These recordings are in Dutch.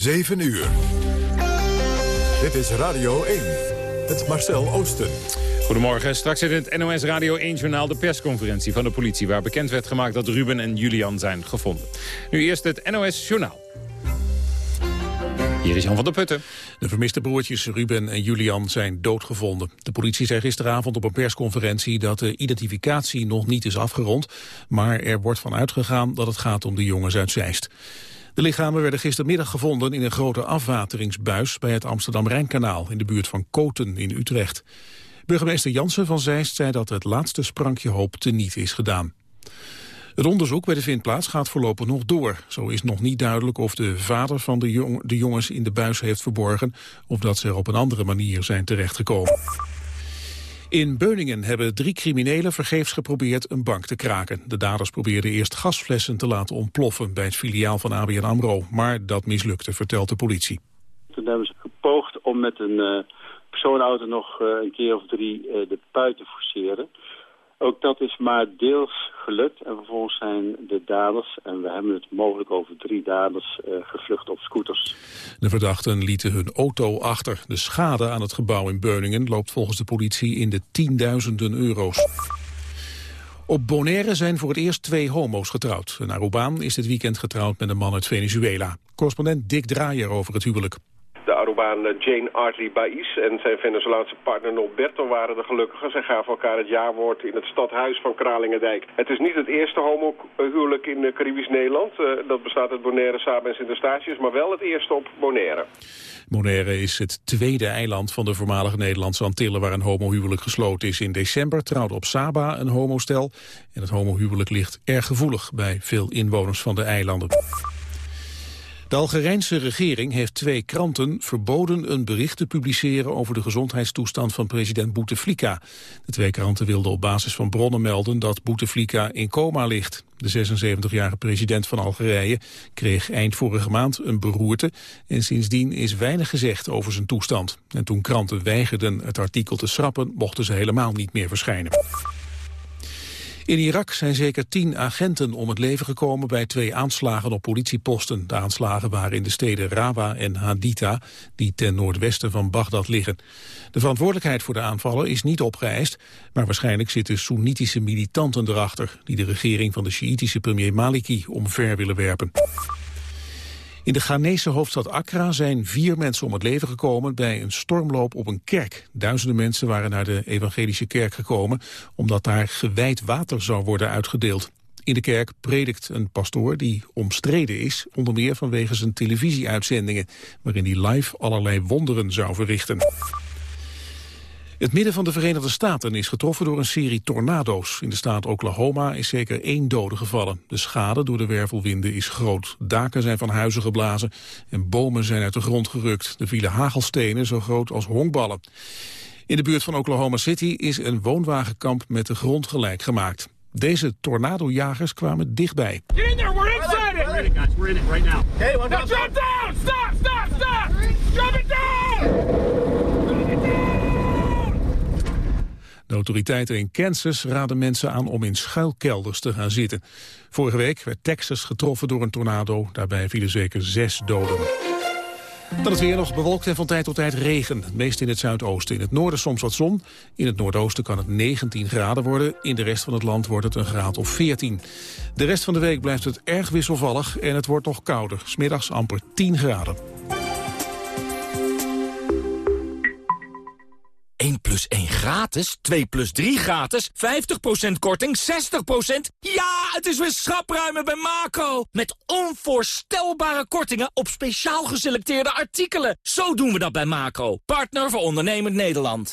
7 uur. Dit is Radio 1. Het Marcel Oosten. Goedemorgen. Straks in het NOS Radio 1-journaal de persconferentie van de politie... waar bekend werd gemaakt dat Ruben en Julian zijn gevonden. Nu eerst het NOS-journaal. Hier is Jan van der Putten. De vermiste broertjes Ruben en Julian zijn doodgevonden. De politie zei gisteravond op een persconferentie dat de identificatie nog niet is afgerond, maar er wordt van uitgegaan dat het gaat om de jongens uit Zeist. De lichamen werden gistermiddag gevonden in een grote afwateringsbuis bij het Amsterdam-Rijnkanaal in de buurt van Koten in Utrecht. Burgemeester Jansen van Zeist zei dat het laatste sprankje hoop teniet is gedaan. Het onderzoek bij de vindplaats gaat voorlopig nog door. Zo is nog niet duidelijk of de vader van de, de jongens in de buis heeft verborgen... of dat ze er op een andere manier zijn terechtgekomen. In Beuningen hebben drie criminelen vergeefs geprobeerd een bank te kraken. De daders probeerden eerst gasflessen te laten ontploffen bij het filiaal van ABN AMRO. Maar dat mislukte, vertelt de politie. Toen hebben ze gepoogd om met een uh, persoonauto nog uh, een keer of drie uh, de pui te forceren. Ook dat is maar deels gelukt. En vervolgens zijn de daders, en we hebben het mogelijk over drie daders, uh, gevlucht op scooters. De verdachten lieten hun auto achter. De schade aan het gebouw in Beuningen loopt volgens de politie in de tienduizenden euro's. Op Bonaire zijn voor het eerst twee homo's getrouwd. Een Arubaan is dit weekend getrouwd met een man uit Venezuela. Correspondent Dick Draaier over het huwelijk. Arubaan eh, Jane Artley Baiz en zijn Venezolaanse partner Norberto waren de gelukkigen. Zij gaven elkaar het jaarwoord in het stadhuis van Kralingendijk. Het is niet het eerste homohuwelijk in eh, Caribisch Nederland. Uh, dat bestaat uit Bonaire, Saba en Sint-Eustatius, maar wel het eerste op Bonaire. Bonaire is het tweede eiland van de voormalige Nederlandse Antillen waar een homohuwelijk gesloten is. In december trouwde op Saba een homostel en het homohuwelijk ligt erg gevoelig bij veel inwoners van de eilanden. De Algerijnse regering heeft twee kranten verboden een bericht te publiceren over de gezondheidstoestand van president Bouteflika. De twee kranten wilden op basis van bronnen melden dat Bouteflika in coma ligt. De 76-jarige president van Algerije kreeg eind vorige maand een beroerte en sindsdien is weinig gezegd over zijn toestand. En toen kranten weigerden het artikel te schrappen, mochten ze helemaal niet meer verschijnen. In Irak zijn zeker tien agenten om het leven gekomen bij twee aanslagen op politieposten. De aanslagen waren in de steden Rawa en Haditha, die ten noordwesten van Bagdad liggen. De verantwoordelijkheid voor de aanvallen is niet opgeëist, maar waarschijnlijk zitten Soenitische militanten erachter, die de regering van de Sjiitische premier Maliki omver willen werpen. In de Ghanese hoofdstad Accra zijn vier mensen om het leven gekomen bij een stormloop op een kerk. Duizenden mensen waren naar de evangelische kerk gekomen omdat daar gewijd water zou worden uitgedeeld. In de kerk predikt een pastoor die omstreden is, onder meer vanwege zijn televisieuitzendingen, waarin hij live allerlei wonderen zou verrichten. Het midden van de Verenigde Staten is getroffen door een serie tornado's. In de staat Oklahoma is zeker één dode gevallen. De schade door de wervelwinden is groot. Daken zijn van huizen geblazen en bomen zijn uit de grond gerukt. Er vielen hagelstenen zo groot als honkballen. In de buurt van Oklahoma City is een woonwagenkamp met de grond gelijk gemaakt. Deze tornadojagers kwamen dichtbij. Get in there, we're inside it! Guys, we're in it right now. Okay, now drop down! Stop, stop, stop! Drop it down! De autoriteiten in Kansas raden mensen aan om in schuilkelders te gaan zitten. Vorige week werd Texas getroffen door een tornado. Daarbij vielen zeker zes doden. Dan het weer nog bewolkt en van tijd tot tijd regen. Het meest in het zuidoosten. In het noorden soms wat zon. In het noordoosten kan het 19 graden worden. In de rest van het land wordt het een graad of 14. De rest van de week blijft het erg wisselvallig en het wordt nog kouder. Smiddags amper 10 graden. 1 plus 1 gratis, 2 plus 3 gratis, 50% korting, 60%? Ja, het is weer schapruimen bij Macro. Met onvoorstelbare kortingen op speciaal geselecteerde artikelen. Zo doen we dat bij Macro, partner voor ondernemend Nederland.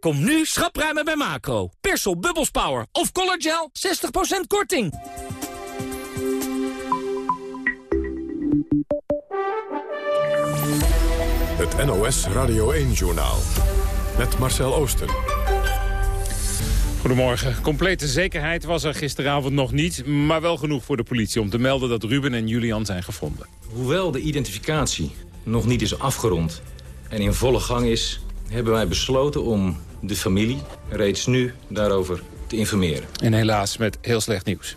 Kom nu schapruimen bij Macro. Persol Bubbles Power of Color Gel 60% korting. Het NOS Radio 1-journaal. Met Marcel Oosten. Goedemorgen. Complete zekerheid was er gisteravond nog niet... maar wel genoeg voor de politie om te melden dat Ruben en Julian zijn gevonden. Hoewel de identificatie nog niet is afgerond en in volle gang is... hebben wij besloten om de familie reeds nu daarover te informeren. En helaas met heel slecht nieuws.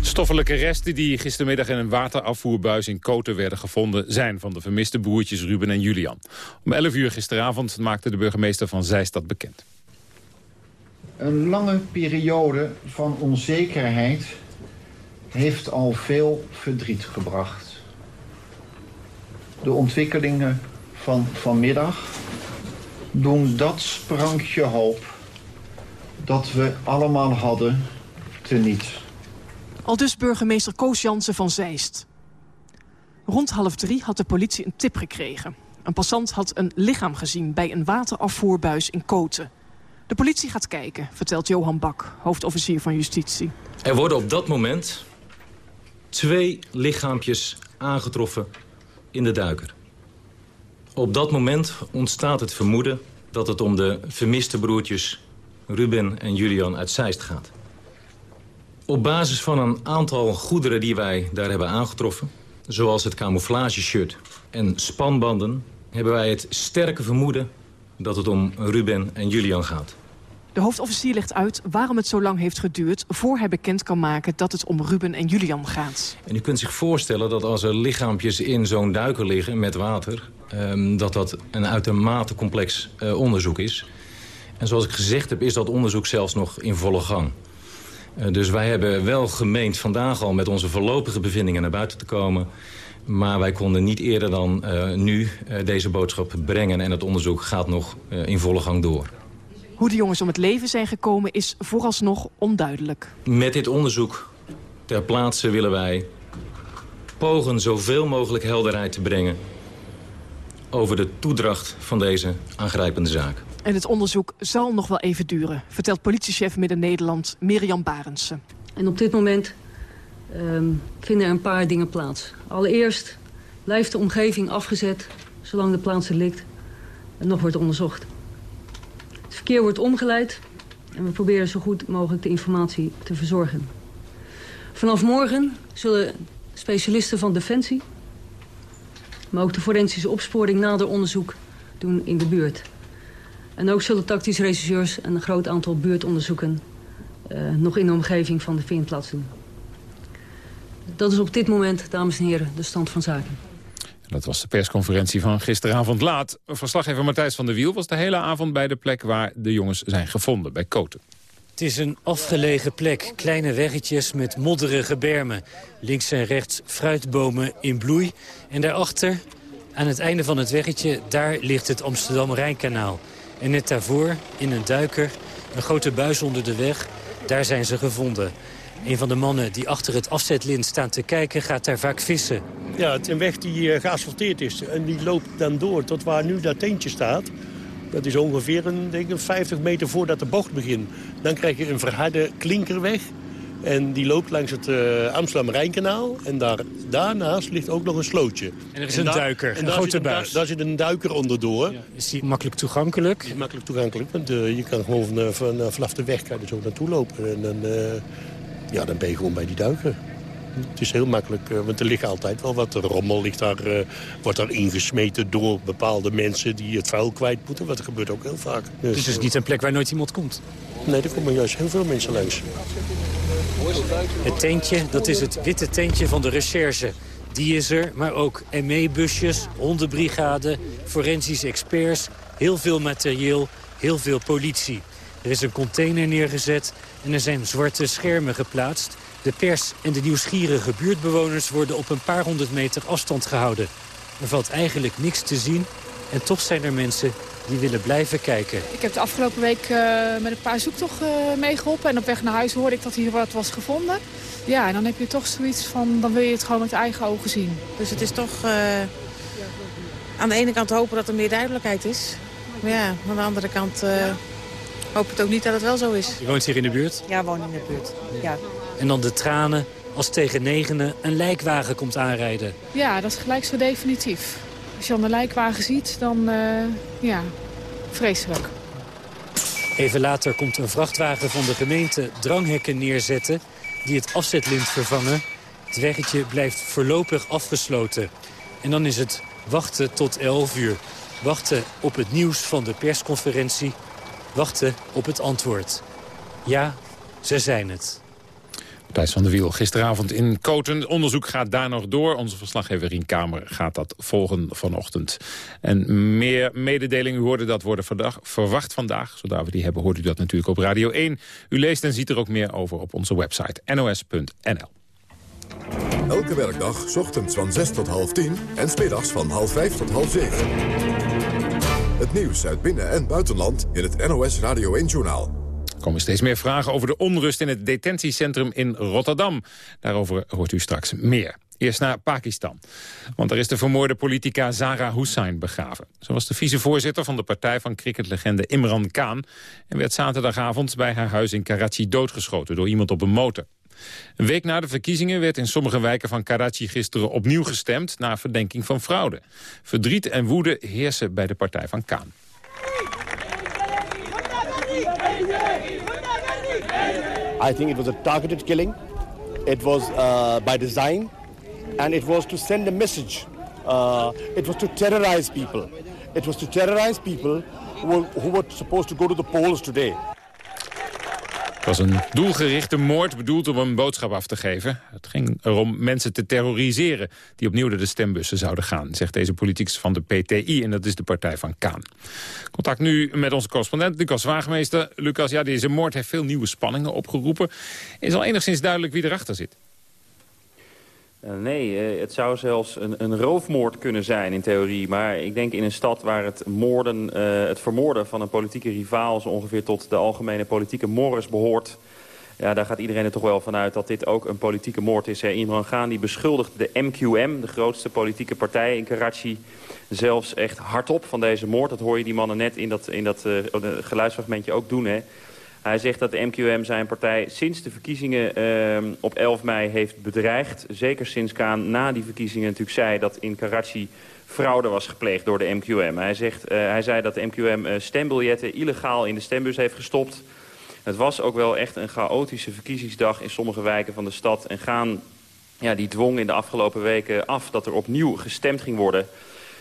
Stoffelijke resten die gistermiddag in een waterafvoerbuis in Koten werden gevonden... zijn van de vermiste broertjes Ruben en Julian. Om 11 uur gisteravond maakte de burgemeester van Zijstad bekend. Een lange periode van onzekerheid heeft al veel verdriet gebracht. De ontwikkelingen van vanmiddag doen dat sprankje hoop dat we allemaal hadden teniet. Al dus burgemeester Koos Jansen van Zeist. Rond half drie had de politie een tip gekregen. Een passant had een lichaam gezien bij een waterafvoerbuis in Koten. De politie gaat kijken, vertelt Johan Bak, hoofdofficier van justitie. Er worden op dat moment twee lichaampjes aangetroffen in de duiker. Op dat moment ontstaat het vermoeden dat het om de vermiste broertjes Ruben en Julian uit Zeist gaat. Op basis van een aantal goederen die wij daar hebben aangetroffen... zoals het camouflageshirt en spanbanden... hebben wij het sterke vermoeden dat het om Ruben en Julian gaat. De hoofdofficier legt uit waarom het zo lang heeft geduurd... voor hij bekend kan maken dat het om Ruben en Julian gaat. En u kunt zich voorstellen dat als er lichaampjes in zo'n duiker liggen met water... Um, dat dat een uitermate complex uh, onderzoek is. En zoals ik gezegd heb, is dat onderzoek zelfs nog in volle gang. Uh, dus wij hebben wel gemeend vandaag al met onze voorlopige bevindingen naar buiten te komen... Maar wij konden niet eerder dan uh, nu deze boodschap brengen... en het onderzoek gaat nog in volle gang door. Hoe de jongens om het leven zijn gekomen is vooralsnog onduidelijk. Met dit onderzoek ter plaatse willen wij pogen zoveel mogelijk helderheid te brengen... over de toedracht van deze aangrijpende zaak. En het onderzoek zal nog wel even duren, vertelt politiechef Midden-Nederland Mirjam Barendse. En op dit moment um, vinden er een paar dingen plaats. Allereerst blijft de omgeving afgezet zolang de plaats er ligt en nog wordt onderzocht. Het verkeer wordt omgeleid en we proberen zo goed mogelijk de informatie te verzorgen. Vanaf morgen zullen specialisten van Defensie... maar ook de forensische opsporing nader onderzoek doen in de buurt. En ook zullen tactische rechercheurs en een groot aantal buurtonderzoeken... Uh, nog in de omgeving van de vindplaats doen. Dat is op dit moment, dames en heren, de stand van zaken. Dat was de persconferentie van gisteravond laat. Verslaggever Matthijs van der Wiel was de hele avond bij de plek waar de jongens zijn gevonden, bij Koten. Het is een afgelegen plek, kleine weggetjes met modderige bermen. Links en rechts fruitbomen in bloei. En daarachter, aan het einde van het weggetje, daar ligt het Amsterdam-Rijnkanaal. En net daarvoor, in een duiker, een grote buis onder de weg, daar zijn ze gevonden. Een van de mannen die achter het afzetlint staan te kijken gaat daar vaak vissen. Ja, het is een weg die uh, geasfalteerd is. En die loopt dan door tot waar nu dat tentje staat. Dat is ongeveer een, denk ik, 50 meter voordat de bocht begint. Dan krijg je een verharde klinkerweg. En die loopt langs het uh, Amsterdam-Rijnkanaal. En daar, daarnaast ligt ook nog een slootje. En er is en een duiker, een grote buis. Daar, daar, zit een duiker onderdoor. Ja, is die makkelijk toegankelijk? Die is makkelijk toegankelijk, want uh, je kan gewoon van, van, vanaf de weg kan je zo naartoe lopen. En dan, ja, dan ben je gewoon bij die duiker. Het is heel makkelijk, want er ligt altijd wel wat rommel. Ligt daar, uh, wordt daar ingesmeten door bepaalde mensen die het vuil kwijt moeten. Wat gebeurt ook heel vaak. Dus, dus het is niet een plek waar nooit iemand komt? Nee, er komen juist heel veel mensen langs. Het tentje, dat is het witte tentje van de recherche. Die is er, maar ook ME-busjes, hondenbrigade, forensische experts... heel veel materieel, heel veel politie. Er is een container neergezet en er zijn zwarte schermen geplaatst. De pers en de nieuwsgierige buurtbewoners worden op een paar honderd meter afstand gehouden. Er valt eigenlijk niks te zien en toch zijn er mensen die willen blijven kijken. Ik heb de afgelopen week uh, met een paar zoektocht uh, meegeholpen. En op weg naar huis hoorde ik dat hier wat was gevonden. Ja, en dan heb je toch zoiets van, dan wil je het gewoon met eigen ogen zien. Dus het is toch uh, aan de ene kant hopen dat er meer duidelijkheid is. Maar ja, aan de andere kant hoop het ook niet dat het wel zo is. Je woont hier in de buurt? Ja, woon in de buurt, ja. En dan de tranen als tegen negenen een lijkwagen komt aanrijden. Ja, dat is gelijk zo definitief. Als je dan een lijkwagen ziet, dan uh, ja, vreselijk. Even later komt een vrachtwagen van de gemeente dranghekken neerzetten... die het afzetlint vervangen. Het weggetje blijft voorlopig afgesloten. En dan is het wachten tot 11 uur. Wachten op het nieuws van de persconferentie. Wachten op het antwoord. Ja, ze zijn het. Thijs van de Wiel, gisteravond in Koten. Onderzoek gaat daar nog door. Onze verslaggever in Kamer gaat dat volgen vanochtend. En meer mededelingen, u hoorde dat worden verwacht vandaag. Zodra we die hebben, hoort u dat natuurlijk op Radio 1. U leest en ziet er ook meer over op onze website nos.nl. Elke werkdag, ochtends van 6 tot half 10 en smiddags van half 5 tot half 7. Het nieuws uit binnen- en buitenland in het NOS Radio 1-journaal. Er komen steeds meer vragen over de onrust in het detentiecentrum in Rotterdam. Daarover hoort u straks meer. Eerst naar Pakistan. Want daar is de vermoorde politica Zara Hussain begraven. Ze was de vicevoorzitter van de partij van cricketlegende Imran Khan... en werd zaterdagavond bij haar huis in Karachi doodgeschoten door iemand op een motor. Een week na de verkiezingen werd in sommige wijken van Karachi gisteren opnieuw gestemd... na verdenking van fraude. Verdriet en woede heersen bij de partij van Khan. I think it was a targeted killing. It was uh, by design. And it was to send a message. Uh, it was to terrorize people. It was to terrorize people who were, who were supposed to go to the polls today. Was een doelgerichte moord bedoeld om een boodschap af te geven. Het ging erom mensen te terroriseren die opnieuw naar de stembussen zouden gaan, zegt deze politicus van de PTI en dat is de partij van Kaan. Contact nu met onze correspondent Lucas Waagmeester. Lucas, ja, deze moord heeft veel nieuwe spanningen opgeroepen. Is al enigszins duidelijk wie erachter zit? Eh, nee, eh, het zou zelfs een, een, roofmoord kunnen zijn in theorie. Maar ik denk in een stad waar het, moorden, uh, het vermoorden van een politieke rivaal... zo ongeveer tot de algemene politieke morris behoort... Ja, daar gaat iedereen er toch wel vanuit dat dit ook een politieke moord is. Hè. Imran Khan die beschuldigt de MQM, de grootste politieke partij in Karachi... zelfs echt hardop van deze moord. Dat hoor je die mannen net in dat, in dat geluidsfragmentje ook doen, hè. Hij zegt dat de MQM zijn partij sinds de verkiezingen uh, op 11 mei heeft bedreigd. Zeker sinds Kaan na die verkiezingen natuurlijk zei dat in Karachi fraude was gepleegd door de MQM. Hij, zegt, uh, hij zei dat de MQM uh, stembiljetten illegaal in de stembus heeft gestopt. Het was ook wel echt een chaotische verkiezingsdag in sommige wijken van de stad. En Gaan ja, die dwong in de afgelopen weken af dat er opnieuw gestemd ging worden...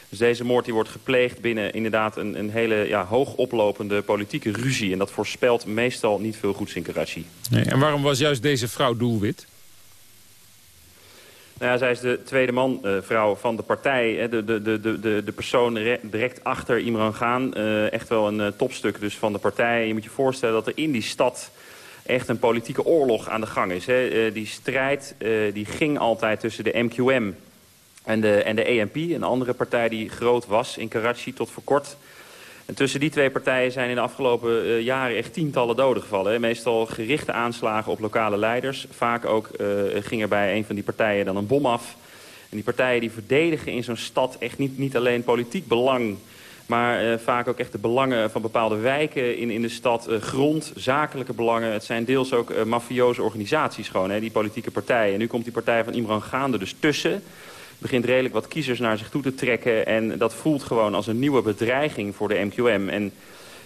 Dus deze moord die wordt gepleegd binnen inderdaad een, een hele ja, hoog oplopende politieke ruzie. En dat voorspelt meestal niet veel goeds in Karachi. Nee, en waarom was juist deze vrouw doelwit? Nou ja, zij is de tweede man, uh, vrouw van de partij. De, de, de, de, de persoon direct achter Imran Khan. Uh, echt wel een uh, topstuk dus van de partij. Je moet je voorstellen dat er in die stad echt een politieke oorlog aan de gang is. Hè. die strijd die ging altijd tussen de MQM en de, en de EMP, een andere partij die groot was in Karachi tot voor kort. En tussen die twee partijen zijn in de afgelopen uh, jaren echt tientallen doden gevallen. Meestal gerichte aanslagen op lokale leiders. Vaak ook uh, ging er bij een van die partijen dan een bom af. En die partijen die verdedigen in zo'n stad echt niet, niet alleen politiek belang... maar uh, vaak ook echt de belangen van bepaalde wijken in, in de stad. grond, zakelijke belangen. Het zijn deels ook mafioze organisaties gewoon, hè, die politieke partijen. En nu komt die partij van Imran Gaande dus tussen begint redelijk wat kiezers naar zich toe te trekken. En dat voelt gewoon als een nieuwe bedreiging voor de MQM. En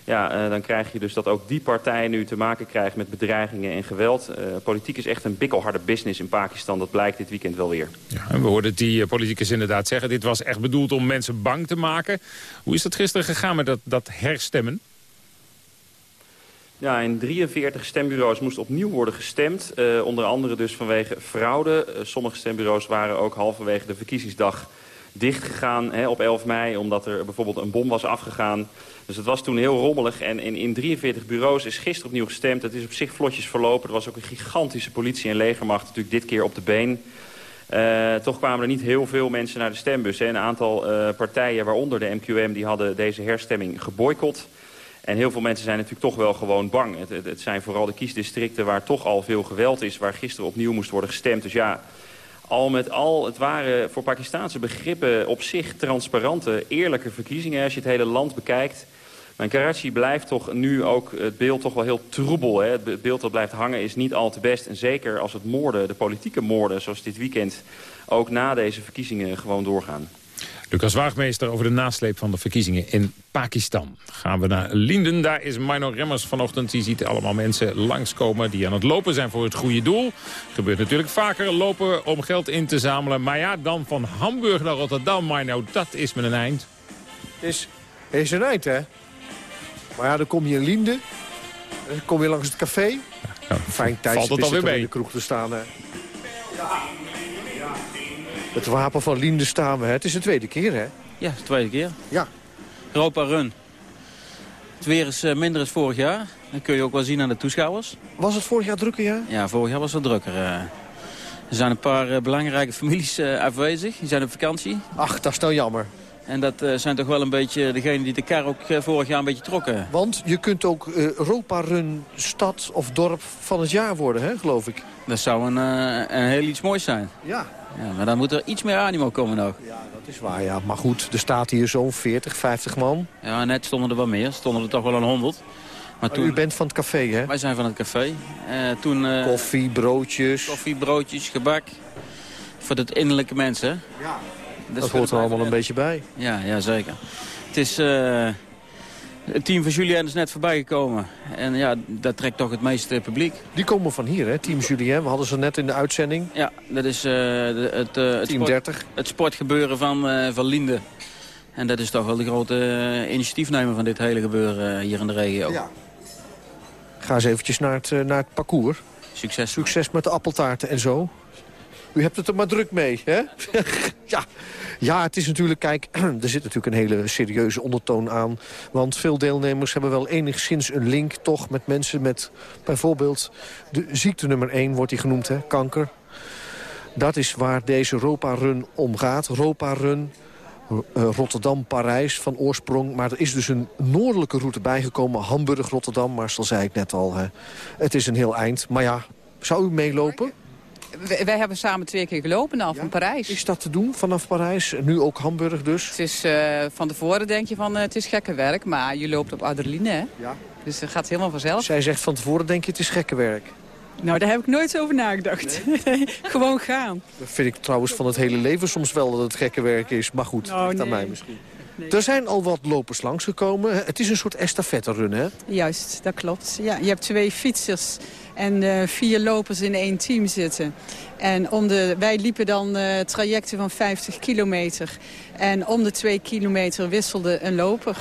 ja, uh, dan krijg je dus dat ook die partij nu te maken krijgt met bedreigingen en geweld. Uh, politiek is echt een bikkelharde business in Pakistan. Dat blijkt dit weekend wel weer. Ja, we hoorden die uh, politicus inderdaad zeggen... dit was echt bedoeld om mensen bang te maken. Hoe is dat gisteren gegaan met dat, dat herstemmen? Ja, in 43 stembureaus moest opnieuw worden gestemd. Uh, onder andere dus vanwege fraude. Uh, sommige stembureaus waren ook halverwege de verkiezingsdag dichtgegaan hè, op 11 mei... omdat er bijvoorbeeld een bom was afgegaan. Dus het was toen heel rommelig. En in, in 43 bureaus is gisteren opnieuw gestemd. Het is op zich vlotjes verlopen. Er was ook een gigantische politie- en legermacht natuurlijk dit keer op de been. Uh, toch kwamen er niet heel veel mensen naar de stembus. Hè. Een aantal partijen, waaronder de MQM, die hadden deze herstemming geboycott... En heel veel mensen zijn natuurlijk toch wel gewoon bang. Het, het, zijn vooral de kiesdistricten waar toch al veel geweld is... waar gisteren opnieuw moest worden gestemd. Dus ja, al met al, het waren voor Pakistaanse begrippen op zich transparante, eerlijke verkiezingen... als je het hele land bekijkt. Maar in Karachi blijft toch nu ook het beeld toch wel heel troebel. Hè? Het beeld dat blijft hangen is niet al te best. En zeker als het moorden, de politieke moorden, zoals dit weekend... ook na deze verkiezingen gewoon doorgaan. Lucas Waagmeester over de nasleep van de verkiezingen in Pakistan. Gaan we naar Linden, daar is Mino Remmers vanochtend. Die ziet allemaal mensen langskomen die aan het lopen zijn voor het goede doel. Gebeurt natuurlijk vaker, lopen om geld in te zamelen. Maar ja, dan van Hamburg naar Rotterdam, Mino, dat is met een eind. Is, is een eind, hè? Maar ja, dan kom je in Linden. Dan kom je langs het café. Ja, Fijn tijdstip Valt het alweer mee? in de kroeg te staan, hè? Het wapen van Linden staan we? Het is de tweede keer, hè? Ja, de tweede keer. Ja. Europa Run. Het weer is eh, minder dan vorig jaar. Dat kun je ook wel zien aan de toeschouwers. Was het vorig jaar drukker, ja? Ja, vorig jaar was het drukker. eh. Er zijn een paar eh, belangrijke families afwezig. Die zijn op vakantie. Ach, dat is nou jammer. En dat zijn toch wel een beetje degenen die de kar ook vorig jaar een beetje trokken. Want je kunt ook eh, Europa Run stad of dorp van het jaar worden, hè, geloof ik. Dat zou een, een heel iets moois zijn. Ja. Ja. Maar dan moet er iets meer animo komen nog. Ja, dat is waar, ja. Maar goed, er staat hier zo'n 40, 50 man. Ja, net stonden er wat meer. Stonden er toch wel een 100. Maar Oh, u bent van het café, hè? Wij zijn van het café. Eh, toen, eh, Koffie, broodjes. Koffie, broodjes, gebak. Voor de innerlijke mensen. Ja. Dat, Dat hoort er allemaal een beetje bij. Ja, ja zeker. Het is... eh, het team van Julien is net voorbij gekomen. En ja, dat trekt toch het meeste publiek. Die komen van hier, hè? Team Julien. We hadden ze net in de uitzending. Ja, dat is eh, de, het, eh, het, Team sport- 30. het sportgebeuren van, eh, van Linde. En dat is toch wel de grote initiatiefnemer van dit hele gebeuren hier in de regio. Ja. Ga eens eventjes naar het, naar het parcours. Succes. Succes met de appeltaarten en zo. U hebt het er maar druk mee, hè? ja. Ja, het is natuurlijk, kijk, er zit natuurlijk een hele serieuze ondertoon aan. Want veel deelnemers hebben wel enigszins een link toch met mensen met bijvoorbeeld de ziekte nummer 1 wordt die genoemd, hè? Kanker. Dat is waar deze Europa-run om gaat. Europa-run, eh, Rotterdam-Parijs van oorsprong. Maar er is dus een noordelijke route bijgekomen. Hamburg-Rotterdam, maar zoals zei ik net al. Hè. Het is een heel eind. Maar ja, zou u meelopen? Wij, wij hebben samen twee keer gelopen al van Parijs. Is dat te doen vanaf Parijs? Nu ook Hamburg dus? Het is eh, van tevoren denk je van eh, het is gekke werk, maar je loopt op adrenaline hè. Ja. Dus het gaat helemaal vanzelf. Zij zegt van tevoren, denk je, het is gekke werk. Nou, daar heb ik nooit over nagedacht. Gewoon gaan. Dat vind ik trouwens van het hele leven soms wel dat het gekke werk is. Maar goed, Nou, ligt aan mij misschien. Er zijn al wat lopers langsgekomen. Het is een soort estafette-run, hè? Juist, dat klopt. Ja, je hebt twee fietsers en eh, vier lopers in één team zitten. En om de, wij liepen dan eh, trajecten van 50 kilometer. En om de twee kilometer wisselde een loper.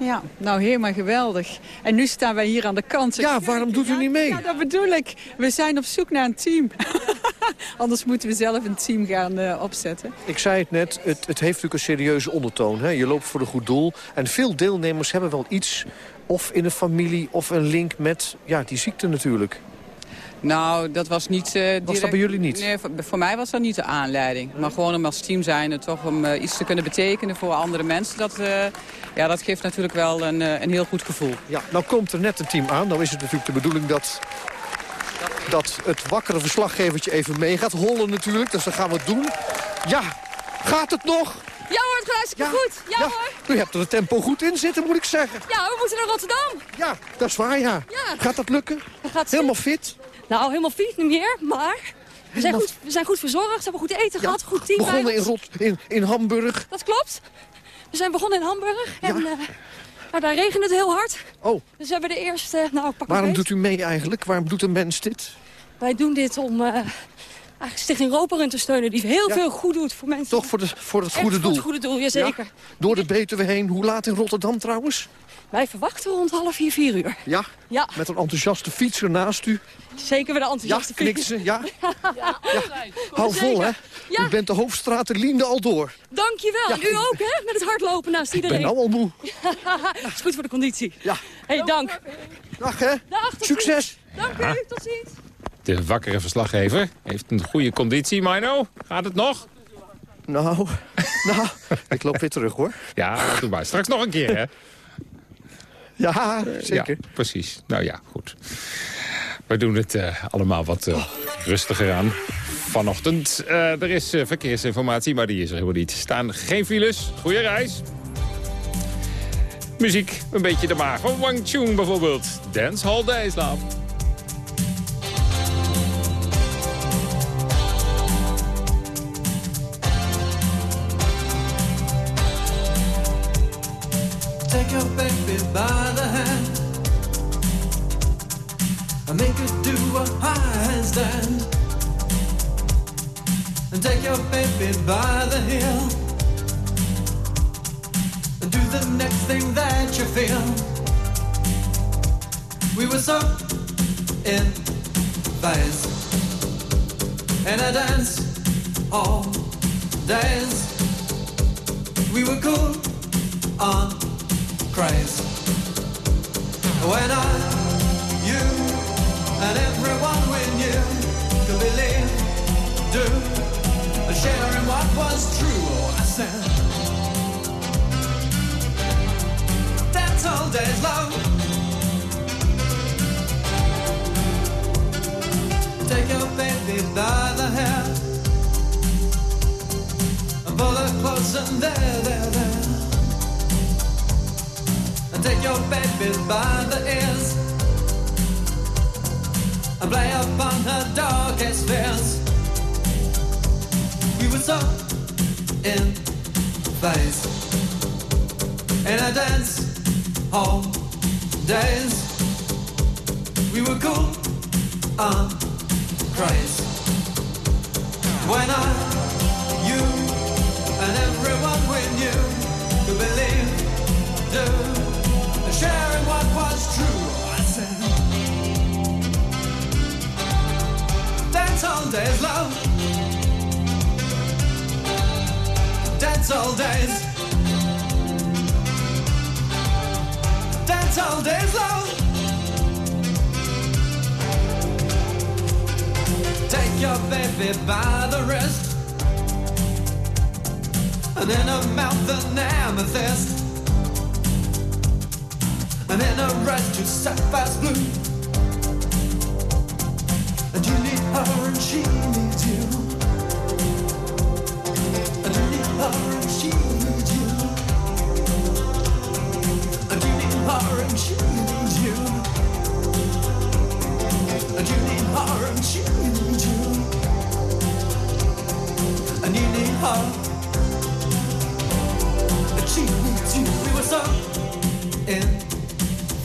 Ja, nou helemaal geweldig. En nu staan wij hier aan de kant. Ja, waarom doet u niet mee? Ja, dat bedoel ik. We zijn op zoek naar een team. Anders moeten we zelf een team gaan eh, opzetten. Ik zei het net, het, het heeft natuurlijk een serieuze ondertoon. Hè? Je loopt voor een goed doel. En veel deelnemers hebben wel iets... of in een familie of een link met ja, die ziekte natuurlijk. Nou, dat was niet... eh, direct- dat bij jullie niet? Nee, voor, voor mij was dat niet de aanleiding. Maar gewoon om als team zijn, en toch om eh, iets te kunnen betekenen voor andere mensen. Dat, eh, ja, dat geeft natuurlijk wel een, eh, een heel goed gevoel. Ja, nou komt er net een team aan. Nou is het natuurlijk de bedoeling dat, dat het wakkere verslaggevertje even meegaat. Hollen natuurlijk, dus dat gaan we doen. Ja, gaat het nog? Ja hoor, het gaat hartstikke goed. Ja, hoor. U hebt er het tempo goed in zitten, moet ik zeggen. Ja, we moeten naar Rotterdam. Ja, dat is waar, ja. Ja. Gaat dat lukken? gaat Helemaal fit? Nou, helemaal fit niet meer, maar we zijn, goed, we zijn goed verzorgd. We hebben goed eten gehad, goed team bij Begonnen in. Rot in, in Hamburg. Dat klopt. We zijn begonnen in Hamburg. En eh, nou, daar regent het heel hard. Oh, Dus we hebben de eerste... Nou, ik pak waarom doet u mee eigenlijk? Waarom doet een mens dit? Wij doen dit om eh, eigenlijk Stichting Roperun te steunen. Die heel Ja. veel goed doet voor mensen. Toch voor, de, voor het Echt goede voor doel? het goede doel, jazeker. Door de Betuwe heen. Hoe laat in Rotterdam trouwens? Wij verwachten rond half vier, vier uur. Ja? Ja. Met een enthousiaste fietser naast u. Zeker met de Ja, enthousiaste knikt ze, ja. ja. Hou vol, hè? Ja. U bent de hoofdstraat de Liende al door. Dankjewel. Ja, en u ook, hè? Met het hardlopen naast Ik ben iedereen. nou al moe. is goed voor de conditie. Ja. hey, dank. Dag, hè? Dag, tot Succes. Dank Ja. u, tot ziens. De wakkere verslaggever heeft een goede conditie, Mino. Gaat het nog? Nou, nou, ik loop weer terug, hoor. Ja, doe maar. Straks nog een keer, hè? Ja, zeker. Ja, precies. Nou ja, goed. We doen het eh, allemaal wat eh, rustiger aan vanochtend. Eh, er is eh, verkeersinformatie, maar die is er helemaal niet. Staan geen files. Goeie reis. Muziek, een beetje de maag van Wang Chung bijvoorbeeld. Dance Hall Days, take your baby by the heel and do the next thing that you feel. We were so in phase and I dance all days. We were cool on craze. When I, you, and everyone we knew and there, there, there and take your baby by the ears and play upon her darkest fears. We were so in phase in a dance hall days. We were cool on craze when I, and everyone we knew believe, sharing what was true. I said, all days, love. All days. All days, love. Take your baby by the wrist and in her mouth an amethyst and in a red to sapphire's blue.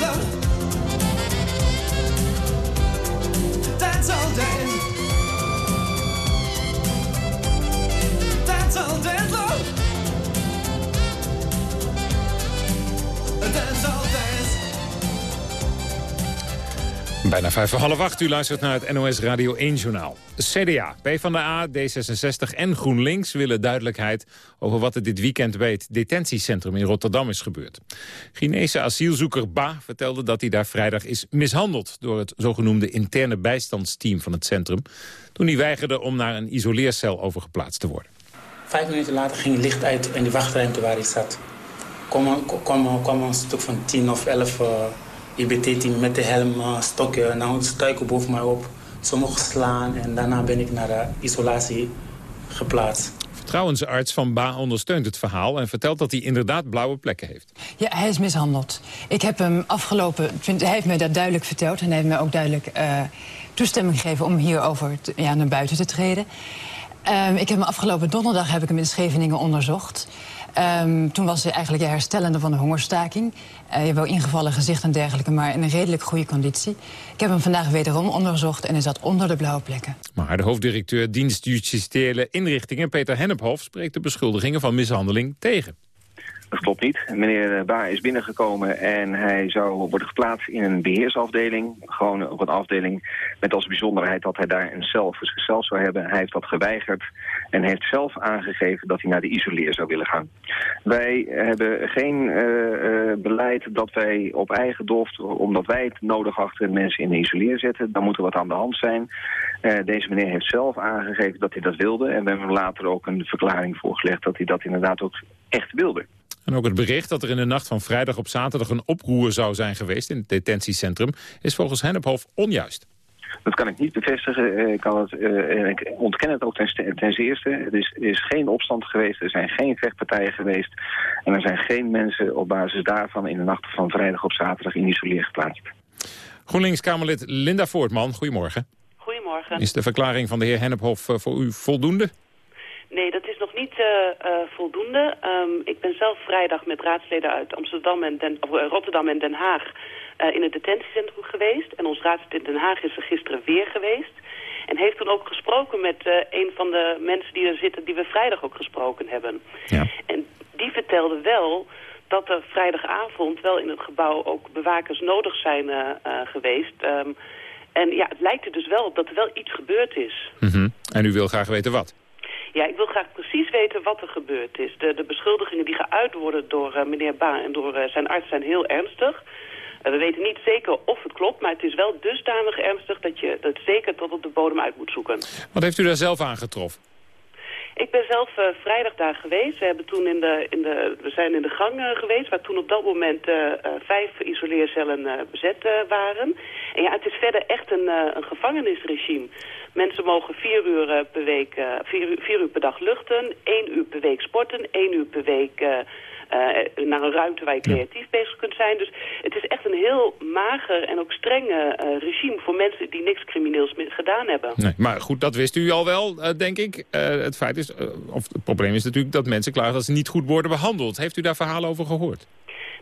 That's. That's all days. That's all days love. That's all Bijna vijf voor half acht. U luistert naar het NOS Radio 1-journaal. CDA, PvdA, D66 en GroenLinks willen duidelijkheid... over wat er dit weekend bij het detentiecentrum in Rotterdam is gebeurd. Chinese asielzoeker Ba vertelde dat hij daar vrijdag is mishandeld... door het zogenoemde interne bijstandsteam van het centrum... toen hij weigerde om naar een isoleercel overgeplaatst te worden. Vijf minuten later ging het licht uit in de wachtruimte waar ik zat. een- kwam, kwam een stuk van 10 of 11 uh, IBT-team met de helm, uh, stokje en dan stuiken boven mij op. Ze mochten slaan en daarna ben ik naar de isolatie geplaatst. Vertrouwensarts van Ba ondersteunt het verhaal... en vertelt dat hij inderdaad blauwe plekken heeft. Ja, hij is mishandeld. Ik heb hem afgelopen... vind- Hij heeft mij dat duidelijk verteld en hij heeft mij ook duidelijk eh, toestemming gegeven... om hierover te- ja, naar buiten te treden. Ehm, ik heb hem afgelopen donderdag heb ik hem in Scheveningen onderzocht. Ehm, toen was hij eigenlijk de herstellende van de hongerstaking. Eh, je wel ingevallen gezicht en dergelijke, maar in een redelijk goede conditie. Ik heb hem vandaag wederom onderzocht en hij zat onder de blauwe plekken. Maar de hoofddirecteur dienst justitiële inrichtingen, Peter Hennephoff... spreekt de beschuldigingen van mishandeling tegen. Dat klopt niet. Meneer Baar is binnengekomen en hij zou worden geplaatst in een beheersafdeling. Gewoon op een afdeling met als bijzonderheid dat hij daar een cel voor zichzelf zou hebben. Hij heeft dat geweigerd en heeft zelf aangegeven dat hij naar de isoleer zou willen gaan. Wij hebben geen uh, uh, beleid dat wij op eigen doft, omdat wij het nodig achter mensen in de isoleer zetten. Dan moet er wat aan de hand zijn. Deze meneer heeft zelf aangegeven dat hij dat wilde. En we hebben hem later ook een verklaring voorgelegd dat hij dat inderdaad ook echt wilde. En ook het bericht dat er in de nacht van vrijdag op zaterdag een oproer zou zijn geweest in het detentiecentrum is volgens Hennephof onjuist. Dat kan ik niet bevestigen. Ik, kan het, uh, ik ontken het ook ten, ten eerste. Er is, er is geen opstand geweest, er zijn geen vechtpartijen geweest. En er zijn geen mensen op basis daarvan in de nacht van vrijdag op zaterdag in isoleer geplaatst. GroenLinks-Kamerlid Linda Voortman, goedemorgen. Goedemorgen. Is de verklaring van de heer Hennephof voor u voldoende? Nee, dat is nog niet uh, uh, voldoende. Um, ik ben zelf vrijdag met raadsleden uit Amsterdam en Den, of, uh, Rotterdam en Den Haag in het detentiecentrum geweest. En ons raadslid in Den Haag is er gisteren weer geweest. En heeft toen ook gesproken met een van de mensen die er zitten... die we vrijdag ook gesproken hebben. Ja. En die vertelde wel dat er vrijdagavond wel in het gebouw ook bewakers nodig zijn geweest... Um, en ja, het lijkt er dus wel op dat er wel iets gebeurd is. Mm -hmm. En u wil graag weten wat? Ja, ik wil graag precies weten wat er gebeurd is. De, de beschuldigingen die geuit worden door uh, meneer Baan en door uh, zijn arts zijn heel ernstig. Uh, we weten niet zeker of het klopt, maar het is wel dusdanig ernstig dat je het zeker tot op de bodem uit moet zoeken. Wat heeft u daar zelf aangetroffen? Ik ben zelf uh, vrijdag daar geweest. We, hebben toen in de, in de, we zijn in de gang uh, geweest, waar toen op dat moment uh, vijf isoleercellen bezet waren. En ja, het is verder echt een, een gevangenisregime. Mensen mogen vier uur per week, vier uur per dag luchten, één uur per week sporten, één uur per week uh, naar een ruimte waar je creatief bezig kunt zijn. Dus het is echt een heel mager en ook streng uh, regime voor mensen die niks crimineels gedaan hebben. Nee, maar goed, dat wist u al wel, uh, denk ik. het feit is, of het probleem is natuurlijk dat mensen klagen dat ze niet goed worden behandeld. Heeft u daar verhalen over gehoord?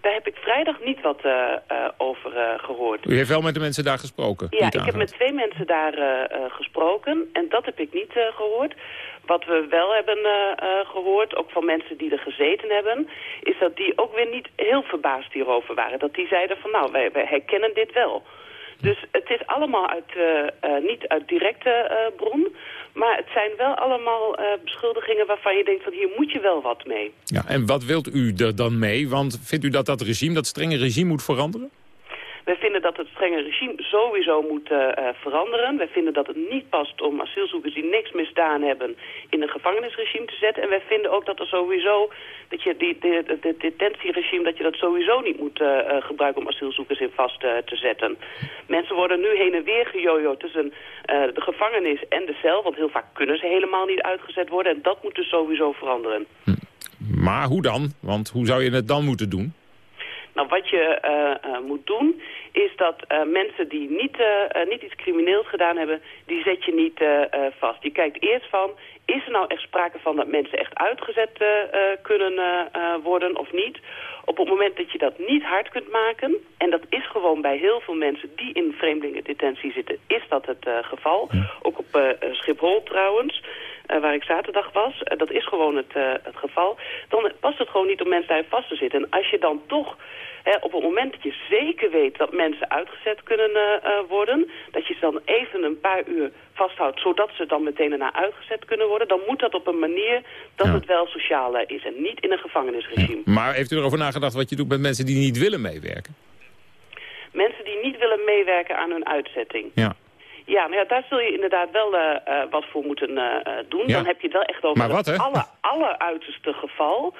Daar heb ik vrijdag niet wat uh, uh, over uh, gehoord. U heeft wel met de mensen daar gesproken? Ja, ik heb met twee mensen daar gesproken en dat heb ik niet gehoord. Wat we wel hebben gehoord, ook van mensen die er gezeten hebben... is dat die ook weer niet heel verbaasd hierover waren. Dat die zeiden van nou, wij, wij herkennen dit wel. Dus het is allemaal uit, niet uit directe bron... Maar het zijn wel allemaal uh, beschuldigingen waarvan je denkt van hier moet je wel wat mee. Ja, en wat wilt u er dan mee? Want vindt u dat dat regime, dat strenge regime moet veranderen? Wij vinden dat het strenge regime sowieso moet uh, veranderen. Wij vinden dat het niet past om asielzoekers die niks misdaan hebben in een gevangenisregime te zetten. En wij vinden ook dat er sowieso, dat je die, de, de, de detentieregime, dat je dat sowieso niet moet uh, gebruiken om asielzoekers in vast te zetten. Mensen worden nu heen en weer gejojo tussen de gevangenis en de cel, want heel vaak kunnen ze helemaal niet uitgezet worden. En dat moet dus sowieso veranderen. Hm. Maar hoe dan? Want hoe zou je het dan moeten doen? Nou, wat je uh, uh, moet doen, is dat uh, mensen die niet, niet iets crimineels gedaan hebben, die zet je niet vast. Je kijkt eerst van, is er nou echt sprake van dat mensen echt uitgezet kunnen worden of niet? Op het moment dat je dat niet hard kunt maken, en dat is gewoon bij heel veel mensen die in vreemdelingendetentie zitten, is dat het geval. Ook op Schiphol trouwens. Uh, waar ik zaterdag was, uh, dat is gewoon het, uh, het geval, dan past het gewoon niet om mensen daar vast te zitten. En als je dan toch hè, op het moment dat je zeker weet dat mensen uitgezet kunnen worden, dat je ze dan even een paar uur vasthoudt, zodat ze dan meteen daarna uitgezet kunnen worden, dan moet dat op een manier dat ja. het wel sociaal is en niet in een gevangenisregime. Ja. Maar heeft u erover nagedacht wat je doet met mensen die niet willen meewerken? Mensen die niet willen meewerken aan hun uitzetting. Ja. Ja, nou ja, daar zul je inderdaad wel uh, uh, wat voor moeten uh, doen. Ja. Dan heb je het wel echt over wat, het aller, alleruiterste geval.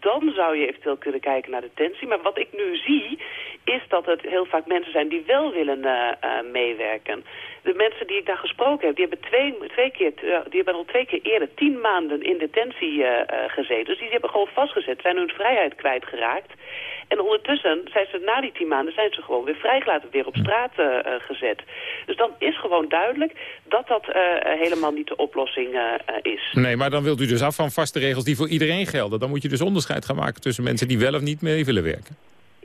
Dan zou je eventueel kunnen kijken naar detentie. Maar wat ik nu zie, is dat het heel vaak mensen zijn die wel willen meewerken. De mensen die ik daar gesproken heb, die hebben, twee, twee keer, die hebben al twee keer eerder tien maanden in detentie gezeten. Dus die hebben gewoon vastgezet, zijn hun vrijheid kwijtgeraakt. En ondertussen zijn ze na die tien maanden zijn ze gewoon weer vrijgelaten, weer op straat uh, gezet. Dus dan is gewoon duidelijk dat dat uh, helemaal niet de oplossing uh, is. Nee, maar dan wilt u dus af van vaste regels die voor iedereen gelden. Dan moet je dus onderscheid gaan maken tussen mensen die wel of niet mee willen werken.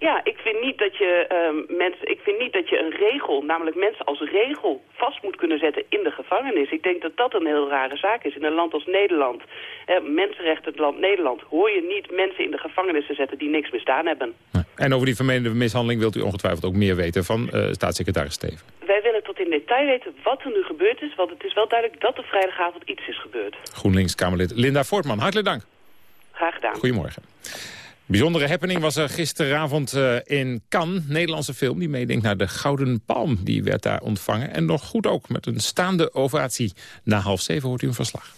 Ja, ik vind niet dat je ehm, mensen, ik vind niet dat je een regel, namelijk mensen als regel vast moet kunnen zetten in de gevangenis. Ik denk dat dat een heel rare zaak is. In een land als Nederland, eh, mensenrechten het land Nederland, hoor je niet mensen in de gevangenis te zetten die niks misdaan hebben. En over die vermeende mishandeling wilt u ongetwijfeld ook meer weten van uh, staatssecretaris Steven. Wij willen tot in detail weten wat er nu gebeurd is, want het is wel duidelijk dat er vrijdagavond iets is gebeurd. GroenLinks-Kamerlid Linda Voortman, hartelijk dank. Graag gedaan. Goedemorgen. Bijzondere happening was er gisteravond uh, in Cannes. Nederlandse film die meedenkt naar de Gouden Palm. Die werd daar ontvangen. En nog goed ook met een staande ovatie. Na half zeven hoort u een verslag.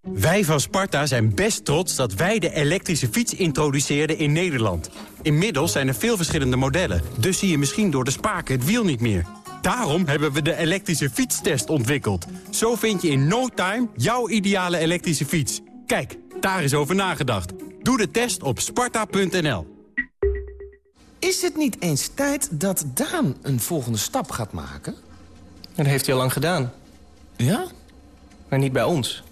Wij van Sparta zijn best trots dat wij de elektrische fiets introduceerden in Nederland. Inmiddels zijn er veel verschillende modellen. Dus zie je misschien door de spaken het wiel niet meer. Daarom hebben we de elektrische fietstest ontwikkeld. Zo vind je in no time jouw ideale elektrische fiets. Kijk, daar is over nagedacht. Doe de test op sparta.nl. Is het niet eens tijd dat Daan een volgende stap gaat maken? Dat heeft hij al lang gedaan. Ja? Maar niet bij ons.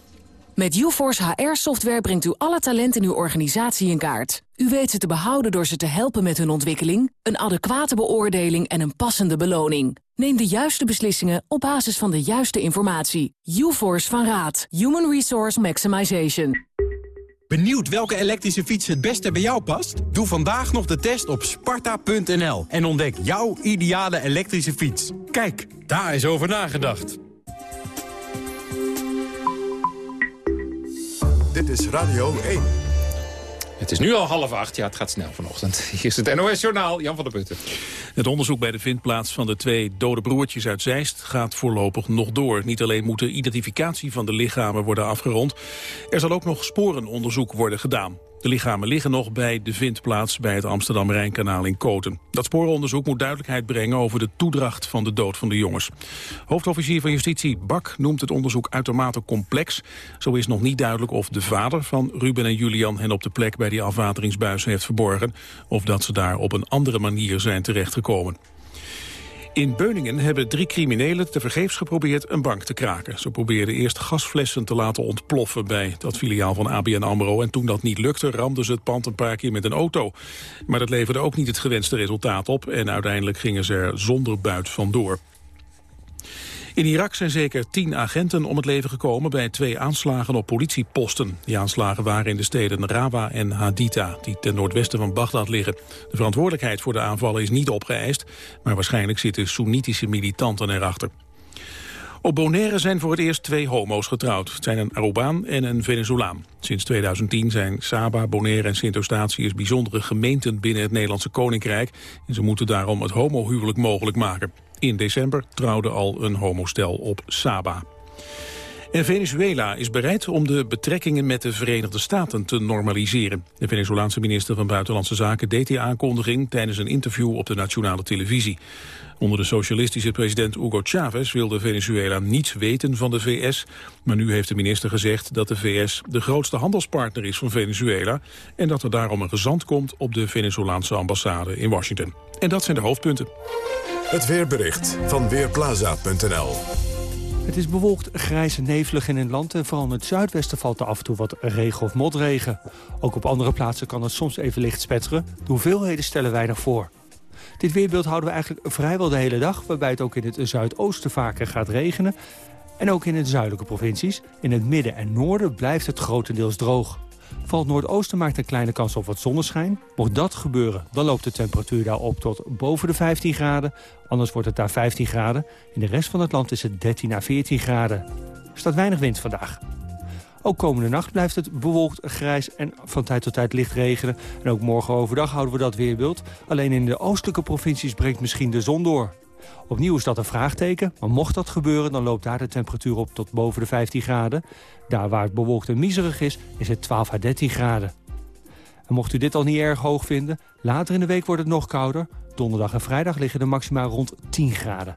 Met UForce HR-software brengt u alle talenten in uw organisatie in kaart. U weet ze te behouden door ze te helpen met hun ontwikkeling... een adequate beoordeling en een passende beloning. Neem de juiste beslissingen op basis van de juiste informatie. UForce van Raad. Human Resource Maximization. Benieuwd welke elektrische fiets het beste bij jou past? Doe vandaag nog de test op sparta.nl en ontdek jouw ideale elektrische fiets. Kijk, daar is over nagedacht. Dit is Radio 1. Het is nu al half acht. Ja, het gaat snel vanochtend. Hier is het NOS-journaal, Jan van der Putten. Het onderzoek bij de vindplaats van de twee dode broertjes uit Zeist gaat voorlopig nog door. Niet alleen moet de identificatie van de lichamen worden afgerond. Er zal ook nog sporenonderzoek worden gedaan. De lichamen liggen nog bij de vindplaats bij het Amsterdam-Rijnkanaal in Koten. Dat sporenonderzoek moet duidelijkheid brengen over de toedracht van de dood van de jongens. Hoofdofficier van Justitie Bak noemt het onderzoek uitermate complex. Zo is nog niet duidelijk of de vader van Ruben en Julian hen op de plek bij die afwateringsbuis heeft verborgen... of dat ze daar op een andere manier zijn terechtgekomen. In Beuningen hebben drie criminelen tevergeefs geprobeerd een bank te kraken. Ze probeerden eerst gasflessen te laten ontploffen bij dat filiaal van ABN AMRO. En toen dat niet lukte, ramden ze het pand een paar keer met een auto. Maar dat leverde ook niet het gewenste resultaat op. En uiteindelijk gingen ze er zonder buit vandoor. In Irak zijn zeker tien agenten om het leven gekomen bij twee aanslagen op politieposten. Die aanslagen waren in de steden Rawa en Haditha, die ten noordwesten van Bagdad liggen. De verantwoordelijkheid voor de aanvallen is niet opgeëist, maar waarschijnlijk zitten Soenitische militanten erachter. Op Bonaire zijn voor het eerst twee homo's getrouwd. Het zijn een Arubaan en een Venezolaan. Sinds 2010 zijn Saba, Bonaire en Sint-Eustatius bijzondere gemeenten binnen het Nederlandse Koninkrijk. En ze moeten daarom het homohuwelijk mogelijk maken. In december trouwde al een homostel op Saba. En Venezuela is bereid om de betrekkingen met de Verenigde Staten te normaliseren. De Venezolaanse minister van Buitenlandse Zaken deed die aankondiging tijdens een interview op de nationale televisie. Onder de socialistische president Hugo Chavez wilde Venezuela niets weten van de VS. Maar nu heeft de minister gezegd dat de VS de grootste handelspartner is van Venezuela... en dat er daarom een gezant komt op de Venezolaanse ambassade in Washington. En dat zijn de hoofdpunten. Het weerbericht van Weerplaza.nl het is bewolkt, grijs en nevelig in het land... en vooral in het zuidwesten valt er af en toe wat regen of motregen. Ook op andere plaatsen kan het soms even licht spetteren. De hoeveelheden stellen weinig voor. Dit weerbeeld houden we eigenlijk vrijwel de hele dag... waarbij het ook in het zuidoosten vaker gaat regenen. En ook in de zuidelijke provincies. In het midden en noorden blijft het grotendeels droog. Valt noordoosten maakt een kleine kans op wat zonneschijn. Mocht dat gebeuren, dan loopt de temperatuur daar op tot boven de 15 graden. Anders wordt het daar 15 graden. In de rest van het land is het 13 à 14 graden. Er staat weinig wind vandaag. Ook komende nacht blijft het bewolkt, grijs en van tijd tot tijd licht regenen. En ook morgen overdag houden we dat weerbeeld. Alleen in de oostelijke provincies breekt misschien de zon door. Opnieuw is dat een vraagteken, maar mocht dat gebeuren... dan loopt daar de temperatuur op tot boven de 15 graden. Daar waar het bewolkt en miserig is, is het 12 à 13 graden. En mocht u dit al niet erg hoog vinden, later in de week wordt het nog kouder. Donderdag en vrijdag liggen de maxima rond 10 graden.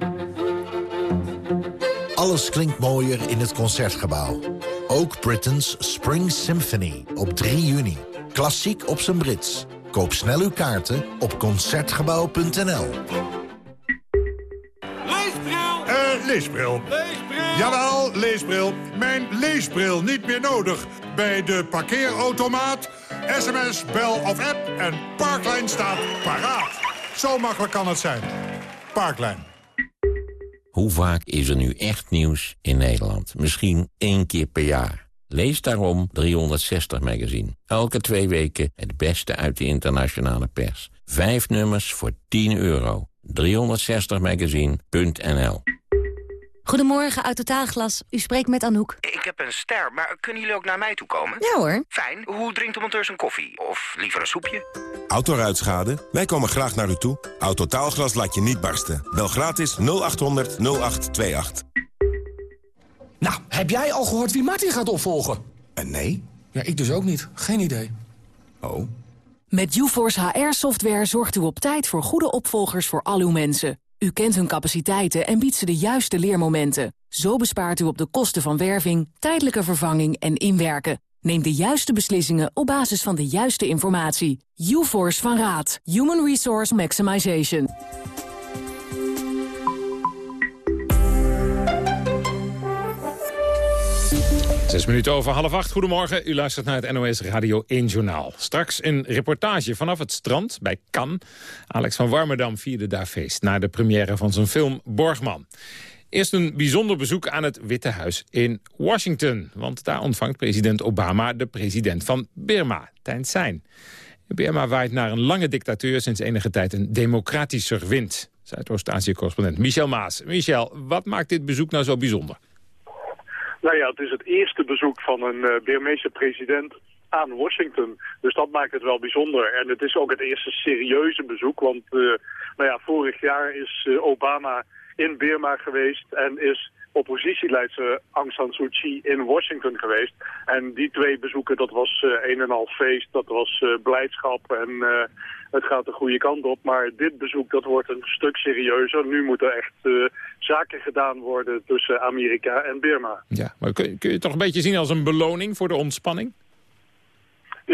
Alles klinkt mooier in het Concertgebouw. Ook Britain's Spring Symphony op 3 juni. Klassiek op zijn Brits. Koop snel uw kaarten op Concertgebouw.nl. Eh, leesbril. Leesbril. Jawel, leesbril. Mijn leesbril niet meer nodig. Bij de parkeerautomaat, sms, bel of app en Parklijn staat paraat. Zo makkelijk kan het zijn. Parklijn. Hoe vaak is er nu echt nieuws in Nederland? Misschien één keer per jaar. Lees daarom 360 Magazine. Elke twee weken het beste uit de internationale pers. Vijf nummers voor 10 euro. 360magazine.nl Goedemorgen, uit Totaalglas. U spreekt met Anouk. Ik heb een ster, maar kunnen jullie ook naar mij toe komen? Ja hoor. Fijn. Hoe drinkt de monteur zijn koffie? Of liever een soepje? Autoruitschade? Wij komen graag naar u toe. Autotaalglas laat je niet barsten. Bel gratis 0800 0828. Nou, heb jij al gehoord wie Martin gaat opvolgen? nee. Ja, ik dus ook niet. Geen idee. Oh. Met UForce HR-software zorgt u op tijd voor goede opvolgers voor al uw mensen. U kent hun capaciteiten en biedt ze de juiste leermomenten. Zo bespaart u op de kosten van werving, tijdelijke vervanging en inwerken. Neem de juiste beslissingen op basis van de juiste informatie. UForce van Raad. Human Resource Maximization. Zes minuten over half acht. Goedemorgen. U luistert naar het NOS Radio 1 Journaal. Straks een reportage vanaf het strand bij Cannes. Alex van Warmerdam vierde daar feest... na de première van zijn film Borgman. Eerst een bijzonder bezoek aan het Witte Huis in Washington. Want daar ontvangt president Obama de president van Burma, Thein Sein. Burma waait naar een lange dictatuur sinds enige tijd een democratischer wind. Zuidoost-Azië-correspondent Michel Maas. Michel, wat maakt dit bezoek nou zo bijzonder? Nou ja, het is het eerste bezoek van een uh, Burmeese president aan Washington. Dus dat maakt het wel bijzonder. En het is ook het eerste serieuze bezoek, want uh, nou ja, vorig jaar is uh, Obama in Burma geweest en is oppositieleidster Aung San Suu Kyi in Washington geweest. En die twee bezoeken, dat was uh, een en al feest, dat was uh, blijdschap en uh, het gaat de goede kant op. Maar dit bezoek, dat wordt een stuk serieuzer. Nu moet er echt zaken gedaan worden tussen Amerika en Burma. Ja, maar kun, kun je het toch een beetje zien als een beloning voor de ontspanning?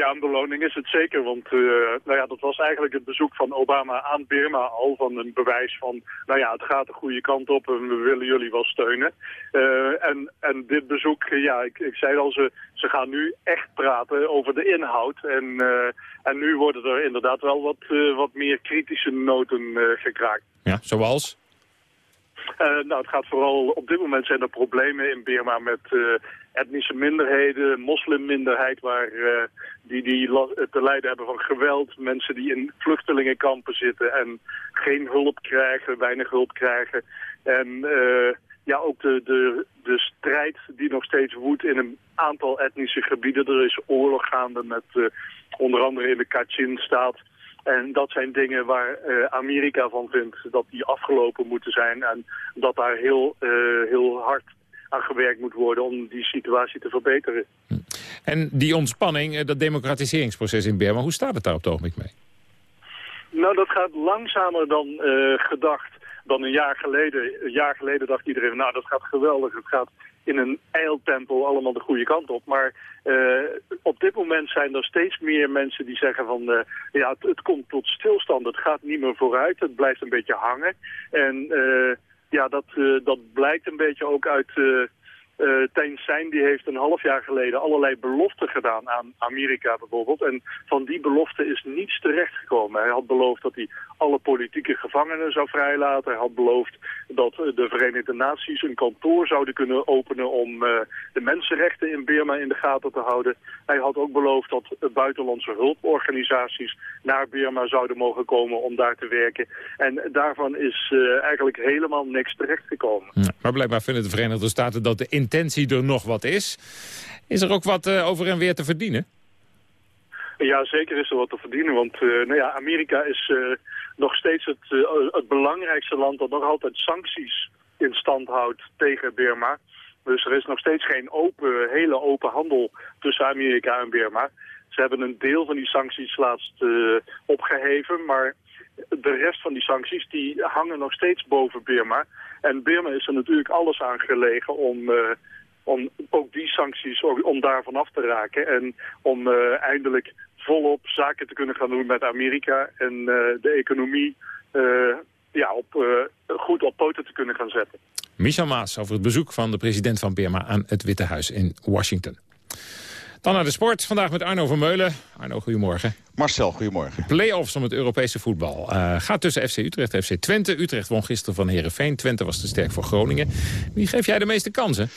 Ja, een beloning is het zeker, want uh, nou ja, dat was eigenlijk het bezoek van Obama aan Burma al van een bewijs van, nou ja, het gaat de goede kant op en we willen jullie wel steunen. Uh, en, en dit bezoek, ja, ik, ik zei al, ze, ze gaan nu echt praten over de inhoud en, uh, en nu worden er inderdaad wel wat, wat meer kritische noten gekraakt. Ja, zoals? Uh, nou, het gaat vooral, op dit moment zijn er problemen in Burma met uh, etnische minderheden, moslimminderheid, waar, uh, die, die te lijden hebben van geweld, mensen die in vluchtelingenkampen zitten en geen hulp krijgen, weinig hulp krijgen. En ja, ook de, de, de strijd die nog steeds woedt in een aantal etnische gebieden. Er is oorlog gaande met onder andere in de Kachin-staat. En dat zijn dingen waar uh, Amerika van vindt dat die afgelopen moeten zijn. En dat daar heel, uh, heel hard aan gewerkt moet worden om die situatie te verbeteren. En die ontspanning, dat democratiseringsproces in Burma, hoe staat het daar op het ogenblik mee? Nou, dat gaat langzamer dan uh, gedacht dan een jaar geleden. Een jaar geleden dacht iedereen, nou dat gaat geweldig, het gaat in een eiltempo allemaal de goede kant op. Maar uh, op dit moment zijn er steeds meer mensen die zeggen van... Uh, ja, het, het, komt tot stilstand, het gaat niet meer vooruit, het blijft een beetje hangen. En uh, ja, dat, dat blijkt een beetje ook uit... Uh, Tijn Sein die heeft een half jaar geleden allerlei beloften gedaan aan Amerika bijvoorbeeld. En van die beloften is niets terechtgekomen. Hij had beloofd dat hij alle politieke gevangenen zou vrijlaten. Hij had beloofd dat de Verenigde Naties een kantoor zouden kunnen openen om uh, de mensenrechten in Burma in de gaten te houden. Hij had ook beloofd dat buitenlandse hulporganisaties naar Burma zouden mogen komen om daar te werken. En daarvan is eigenlijk helemaal niks terechtgekomen. Ja, maar blijkbaar vinden de Verenigde Staten dat de intentie er nog wat is. Is er ook wat uh, over en weer te verdienen? Ja, zeker is er wat te verdienen. Want uh, nou ja, Amerika is uh, nog steeds het, het belangrijkste land dat nog altijd sancties in stand houdt tegen Burma. Dus er is nog steeds geen open, hele open handel tussen Amerika en Birma. Ze hebben een deel van die sancties laatst opgeheven, maar de rest van die sancties die hangen nog steeds boven Birma. En Birma is er natuurlijk alles aan gelegen om, uh, om ook die sancties, om daarvan af te raken. En om uh, eindelijk volop zaken te kunnen gaan doen met Amerika en uh, de economie ja, op, goed op poten te kunnen gaan zetten. Michel Maas over het bezoek van de president van Birma aan het Witte Huis in Washington. Dan naar de sport. Vandaag met Arno Vermeulen. Arno, goedemorgen. Marcel, goedemorgen. Play-offs om het Europese voetbal. Uh, gaat tussen FC Utrecht en FC Twente. Utrecht won gisteren van Herenveen. Twente was te sterk voor Groningen. Wie geef jij de meeste kansen?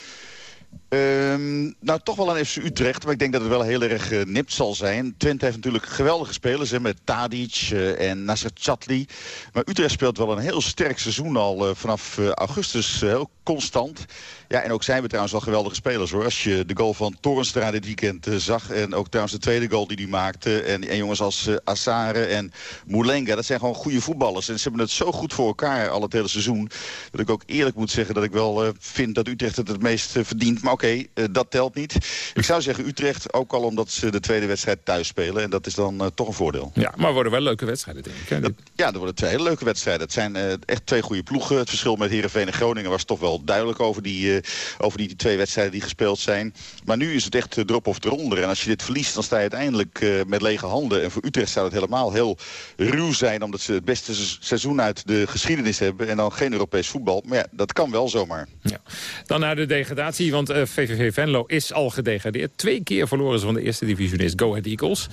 Um, nou, toch wel aan FC Utrecht. Maar ik denk dat het wel heel erg uh, nipt zal zijn. Twente heeft natuurlijk geweldige spelers. Hè, met Tadic uh, en Nasser Chatli. Maar Utrecht speelt wel een heel sterk seizoen al uh, vanaf augustus. heel constant. Ja, en ook zijn we trouwens wel geweldige spelers hoor. Als je de goal van Torenstra dit weekend zag. En ook trouwens de tweede goal die hij maakte. En, en jongens als Assare en Moulenga. Dat zijn gewoon goede voetballers. En ze hebben het zo goed voor elkaar al het hele seizoen. Dat ik ook eerlijk moet zeggen dat ik wel vind dat Utrecht het het meest verdient. Maar ook okay, uh, dat telt niet. Ik zou zeggen Utrecht, ook al omdat ze de tweede wedstrijd thuis spelen. En dat is dan uh, toch een voordeel. Ja, maar worden wel leuke wedstrijden, denk ik. Dat, ja, er worden twee hele leuke wedstrijden. Het zijn uh, echt twee goede ploegen. Het verschil met Heerenveen en Groningen was toch wel duidelijk over die, over die twee wedstrijden die gespeeld zijn. Maar nu is het echt drop of eronder. En als je dit verliest, dan sta je uiteindelijk met lege handen. En voor Utrecht zou het helemaal heel ruw zijn... omdat ze het beste seizoen uit de geschiedenis hebben... en dan geen Europees voetbal. Maar ja, dat kan wel zomaar. Ja. Dan naar de degradatie, want VVV Venlo is al gedegradeerd. Twee keer verloren ze van de eerste divisionist Go Ahead Eagles.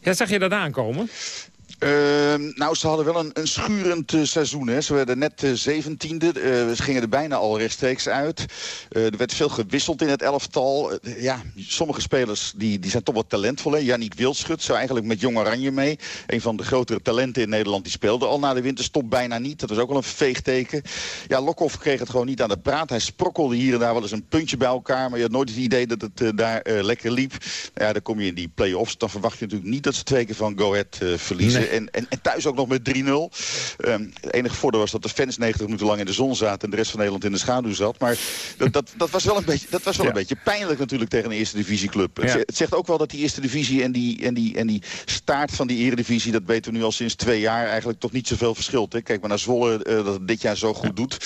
Ja, zag je dat aankomen? Uh, nou, ze hadden wel een, een schurend uh, seizoen. Hè. Ze werden net uh, zeventiende. ze gingen er bijna al rechtstreeks uit. er werd veel gewisseld in het elftal. ja, sommige spelers die, die zijn toch wat talentvol. Hè. Yannick Wildschut zou eigenlijk met Jong Oranje mee. Een van de grotere talenten in Nederland. Die speelde al na de winterstop bijna niet. Dat was ook wel een veegteken. Ja, Lokhoff kreeg het gewoon niet aan de praat. Hij sprokkelde hier en daar wel eens een puntje bij elkaar. Maar je had nooit het idee dat het daar lekker liep. Ja, dan kom je in die play-offs. Dan verwacht je natuurlijk niet dat ze twee keer van Go Ahead verliezen. En, en, en, thuis ook nog met 3-0. Um, het enige voordeel was dat de fans 90 minuten lang in de zon zaten... en de rest van Nederland in de schaduw zat. Maar dat, dat, dat was wel, een beetje, dat was wel ja. een beetje pijnlijk natuurlijk tegen een eerste divisieclub. Ja. Het zegt ook wel dat die eerste divisie en die, en, die, en die staart van die eredivisie... dat weten we nu al sinds twee jaar eigenlijk toch niet zoveel verschilt. Hè? Kijk maar naar Zwolle, uh, dat het dit jaar zo goed doet...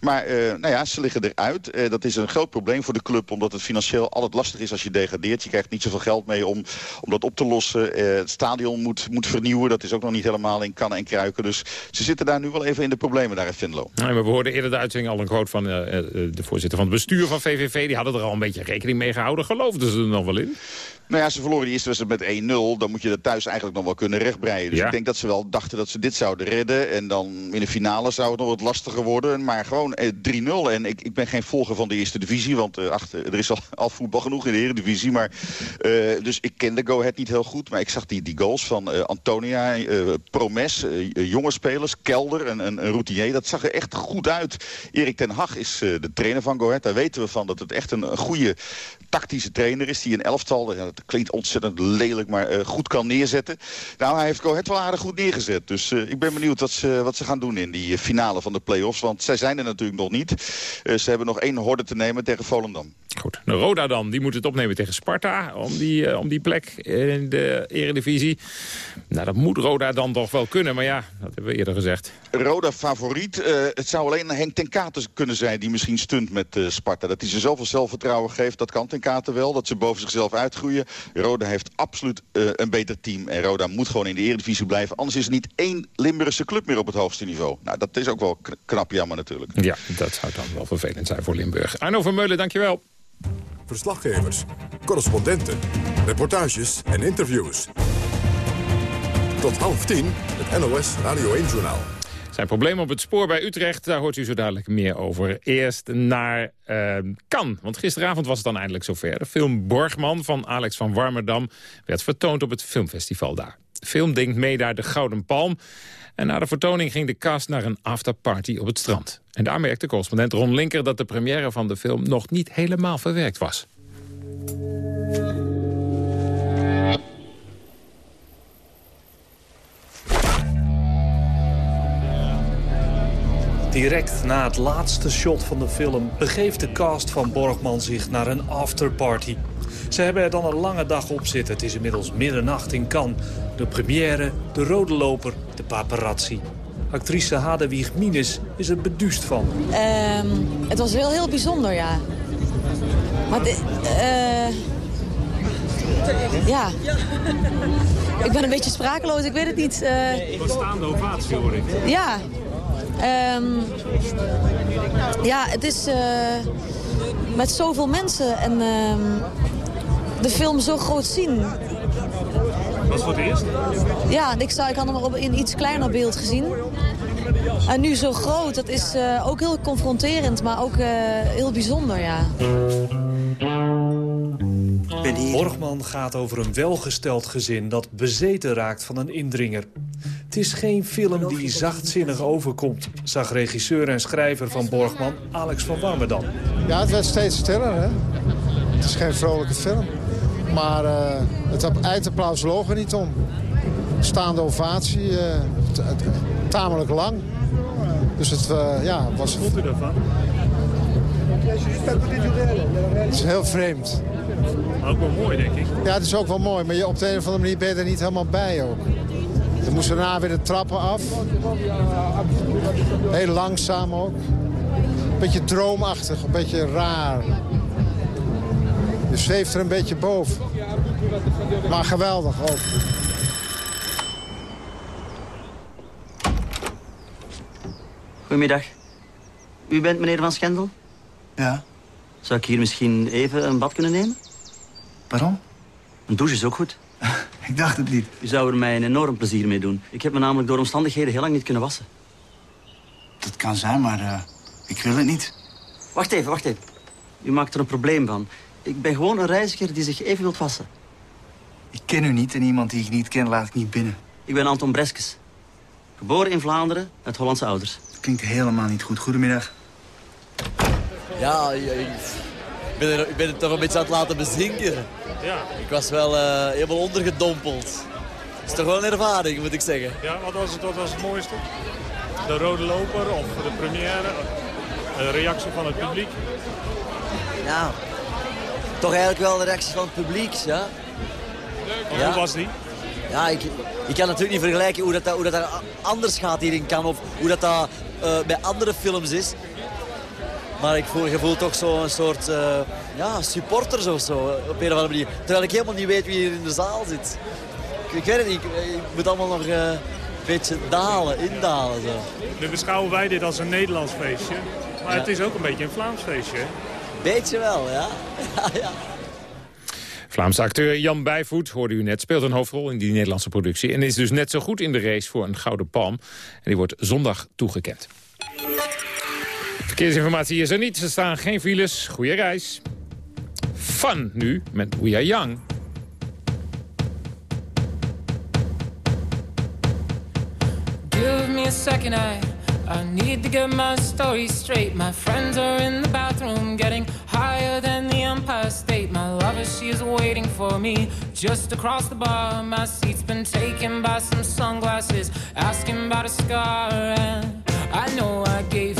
Maar uh, nou ja, ze liggen eruit. Uh, dat is een groot probleem voor de club, omdat het financieel altijd lastig is als je degradeert. Je krijgt niet zoveel geld mee om, om dat op te lossen. Uh, het stadion moet, moet vernieuwen. Dat is ook nog niet helemaal in kannen en kruiken. Dus ze zitten daar nu wel even in de problemen daar in Venlo. Nee, we hoorden eerder de uitzending al een quote van de voorzitter van het bestuur van VVV. Die hadden er al een beetje rekening mee gehouden. Geloofden ze er nog wel in? Nou ja, ze verloren die eerste wedstrijd met 1-0. Dan moet je dat thuis eigenlijk nog wel kunnen rechtbreien. Dus ja. ik denk dat ze wel dachten dat ze dit zouden redden. En dan in de finale zou het nog wat lastiger worden. Maar gewoon eh, 3-0. En ik, ik ben geen volger van de eerste divisie. Want uh, ach, er is al, al voetbal genoeg in de eredivisie. Maar, uh, dus ik ken de Go Ahead niet heel goed. Maar ik zag die, die goals van uh, Antonia, Promes, jonge spelers, Kelder en een, een routinier. Dat zag er echt goed uit. Erik ten Hag is de trainer van Go Ahead. Daar weten we van dat het echt een, een goede tactische trainer is. Die een elftal, dat klinkt ontzettend lelijk, maar uh, goed kan neerzetten. Nou, hij heeft Ahead wel aardig goed neergezet. Dus uh, ik ben benieuwd wat ze, wat ze gaan doen in die finale van de play-offs. Want zij zijn er natuurlijk nog niet. Uh, ze hebben nog één horde te nemen tegen Volendam. Goed, de Roda dan, die moet het opnemen tegen Sparta om die, om die plek in de eredivisie. Nou, dat moet Roda dan toch wel kunnen, maar ja, dat hebben we eerder gezegd. Roda favoriet. Het zou alleen Henk ten Katen kunnen zijn die misschien stunt met Sparta. Dat hij ze zoveel zelfvertrouwen geeft, dat kan ten Katen wel. Dat ze boven zichzelf uitgroeien. Roda heeft absoluut een beter team. En Roda moet gewoon in de eredivisie blijven. Anders is er niet één Limburgse club meer op het hoogste niveau. Nou, dat is ook wel knap jammer natuurlijk. Ja, dat zou dan wel vervelend zijn voor Limburg. Arno Vermeulen, dankjewel. Verslaggevers, correspondenten, reportages en interviews. Tot half tien, het NOS Radio 1-journaal. Zijn problemen op het spoor bij Utrecht, daar hoort u zo dadelijk meer over. Eerst naar uh, Cannes, want gisteravond was het dan eindelijk zover. De film Borgman van Alex van Warmerdam werd vertoond op het filmfestival daar. De film denkt mee naar de Gouden Palm. En na de vertoning ging de cast naar een afterparty op het strand. En daar merkte correspondent Ron Linker dat de première van de film nog niet helemaal verwerkt was. Direct na het laatste shot van de film begeeft de cast van Borgman zich naar een afterparty. Ze hebben er dan een lange dag op zitten. Het is inmiddels middernacht in Cannes. De première, de rode loper, de paparazzi. Actrice Hadewig Minus is er beduust van. Ehm, het was wel heel bijzonder, ja. Maar de, ja. Ik ben een beetje sprakeloos, ik weet het niet. Uh, Een staande ovatie hoor ik. Ja. Ehm, ja, het is uh, met zoveel mensen en ehm, de film zo groot zien. Was voor het eerst? Ja, ik, zou, ik had hem op in iets kleiner beeld gezien. En nu zo groot, dat is uh, ook heel confronterend, maar ook uh, heel bijzonder, ja. Borgman gaat over een welgesteld gezin dat bezeten raakt van een indringer. Het is geen film die zachtzinnig overkomt, zag regisseur en schrijver van Borgman Alex van Warmerdam. Ja, het werd steeds stiller, hè. Het is geen vrolijke film. Maar uh, het eindapplaus loog er niet om. Staande ovatie, uh, tamelijk lang. Dus het uh, ja, was... Wat vond u daarvan? Het is heel vreemd. Ook wel mooi, denk ik. Ja, het is ook wel mooi. Maar je, op de een of andere manier ben je er niet helemaal bij ook. Dan moesten daarna weer de trappen af. Heel langzaam ook. Beetje droomachtig, een beetje raar. Je zweeft er een beetje boven. Maar geweldig ook. Goedemiddag. U bent meneer Van Schendel? Ja. Zou ik hier misschien even een bad kunnen nemen? Waarom? Een douche is ook goed. ik dacht het niet. U zou er mij een enorm plezier mee doen. Ik heb me namelijk door omstandigheden heel lang niet kunnen wassen. Dat kan zijn, maar uh, ik wil het niet. Wacht even, wacht even. U maakt er een probleem van. Ik ben gewoon een reiziger die zich even wilt wassen. Ik ken u niet en iemand die ik niet ken laat ik niet binnen. Ik ben Anton Breskes. Geboren in Vlaanderen, uit Hollandse ouders. Dat klinkt helemaal niet goed. Goedemiddag. Ja, ik ben, er, ik ben het toch een beetje aan het laten bezinken. Ja. Ik was wel uh, helemaal ondergedompeld. Het is toch wel een ervaring, moet ik zeggen. Ja, wat was het, wat was het mooiste? De rode loper of de première? De reactie van het publiek? Ja, toch eigenlijk wel de reactie van het publiek, ja. ja. Hoe was die? Ja, ik, ik kan natuurlijk niet vergelijken hoe dat, hoe dat anders gaat hier in Cannes... of hoe dat, dat uh, bij andere films is. Maar ik voel, je voelt toch zo'n soort uh, ja, supporters of zo, op een of andere manier. Terwijl ik helemaal niet weet wie hier in de zaal zit. Ik, ik weet het niet, ik, ik moet allemaal nog uh, een beetje dalen, indalen. Zo. Nu beschouwen wij dit als een Nederlands feestje. Maar ja. het is ook een beetje een Vlaams feestje? Beetje wel, ja. ja, ja. Vlaamse acteur Jan Bijvoet, hoorde u net, speelt een hoofdrol in die Nederlandse productie... en is dus net zo goed in de race voor een Gouden Palm. En die wordt zondag toegekend. Verkeersinformatie is er niet, er staan geen files. Goeie reis. Fun nu met We Are Young. Give me a second, I, I need to get my story straight. My friends are in the bathroom getting higher than the Empire State. My lover, she is waiting for me just across the bar. My seat's been taken by some sunglasses, asking about a scar. And I know I gave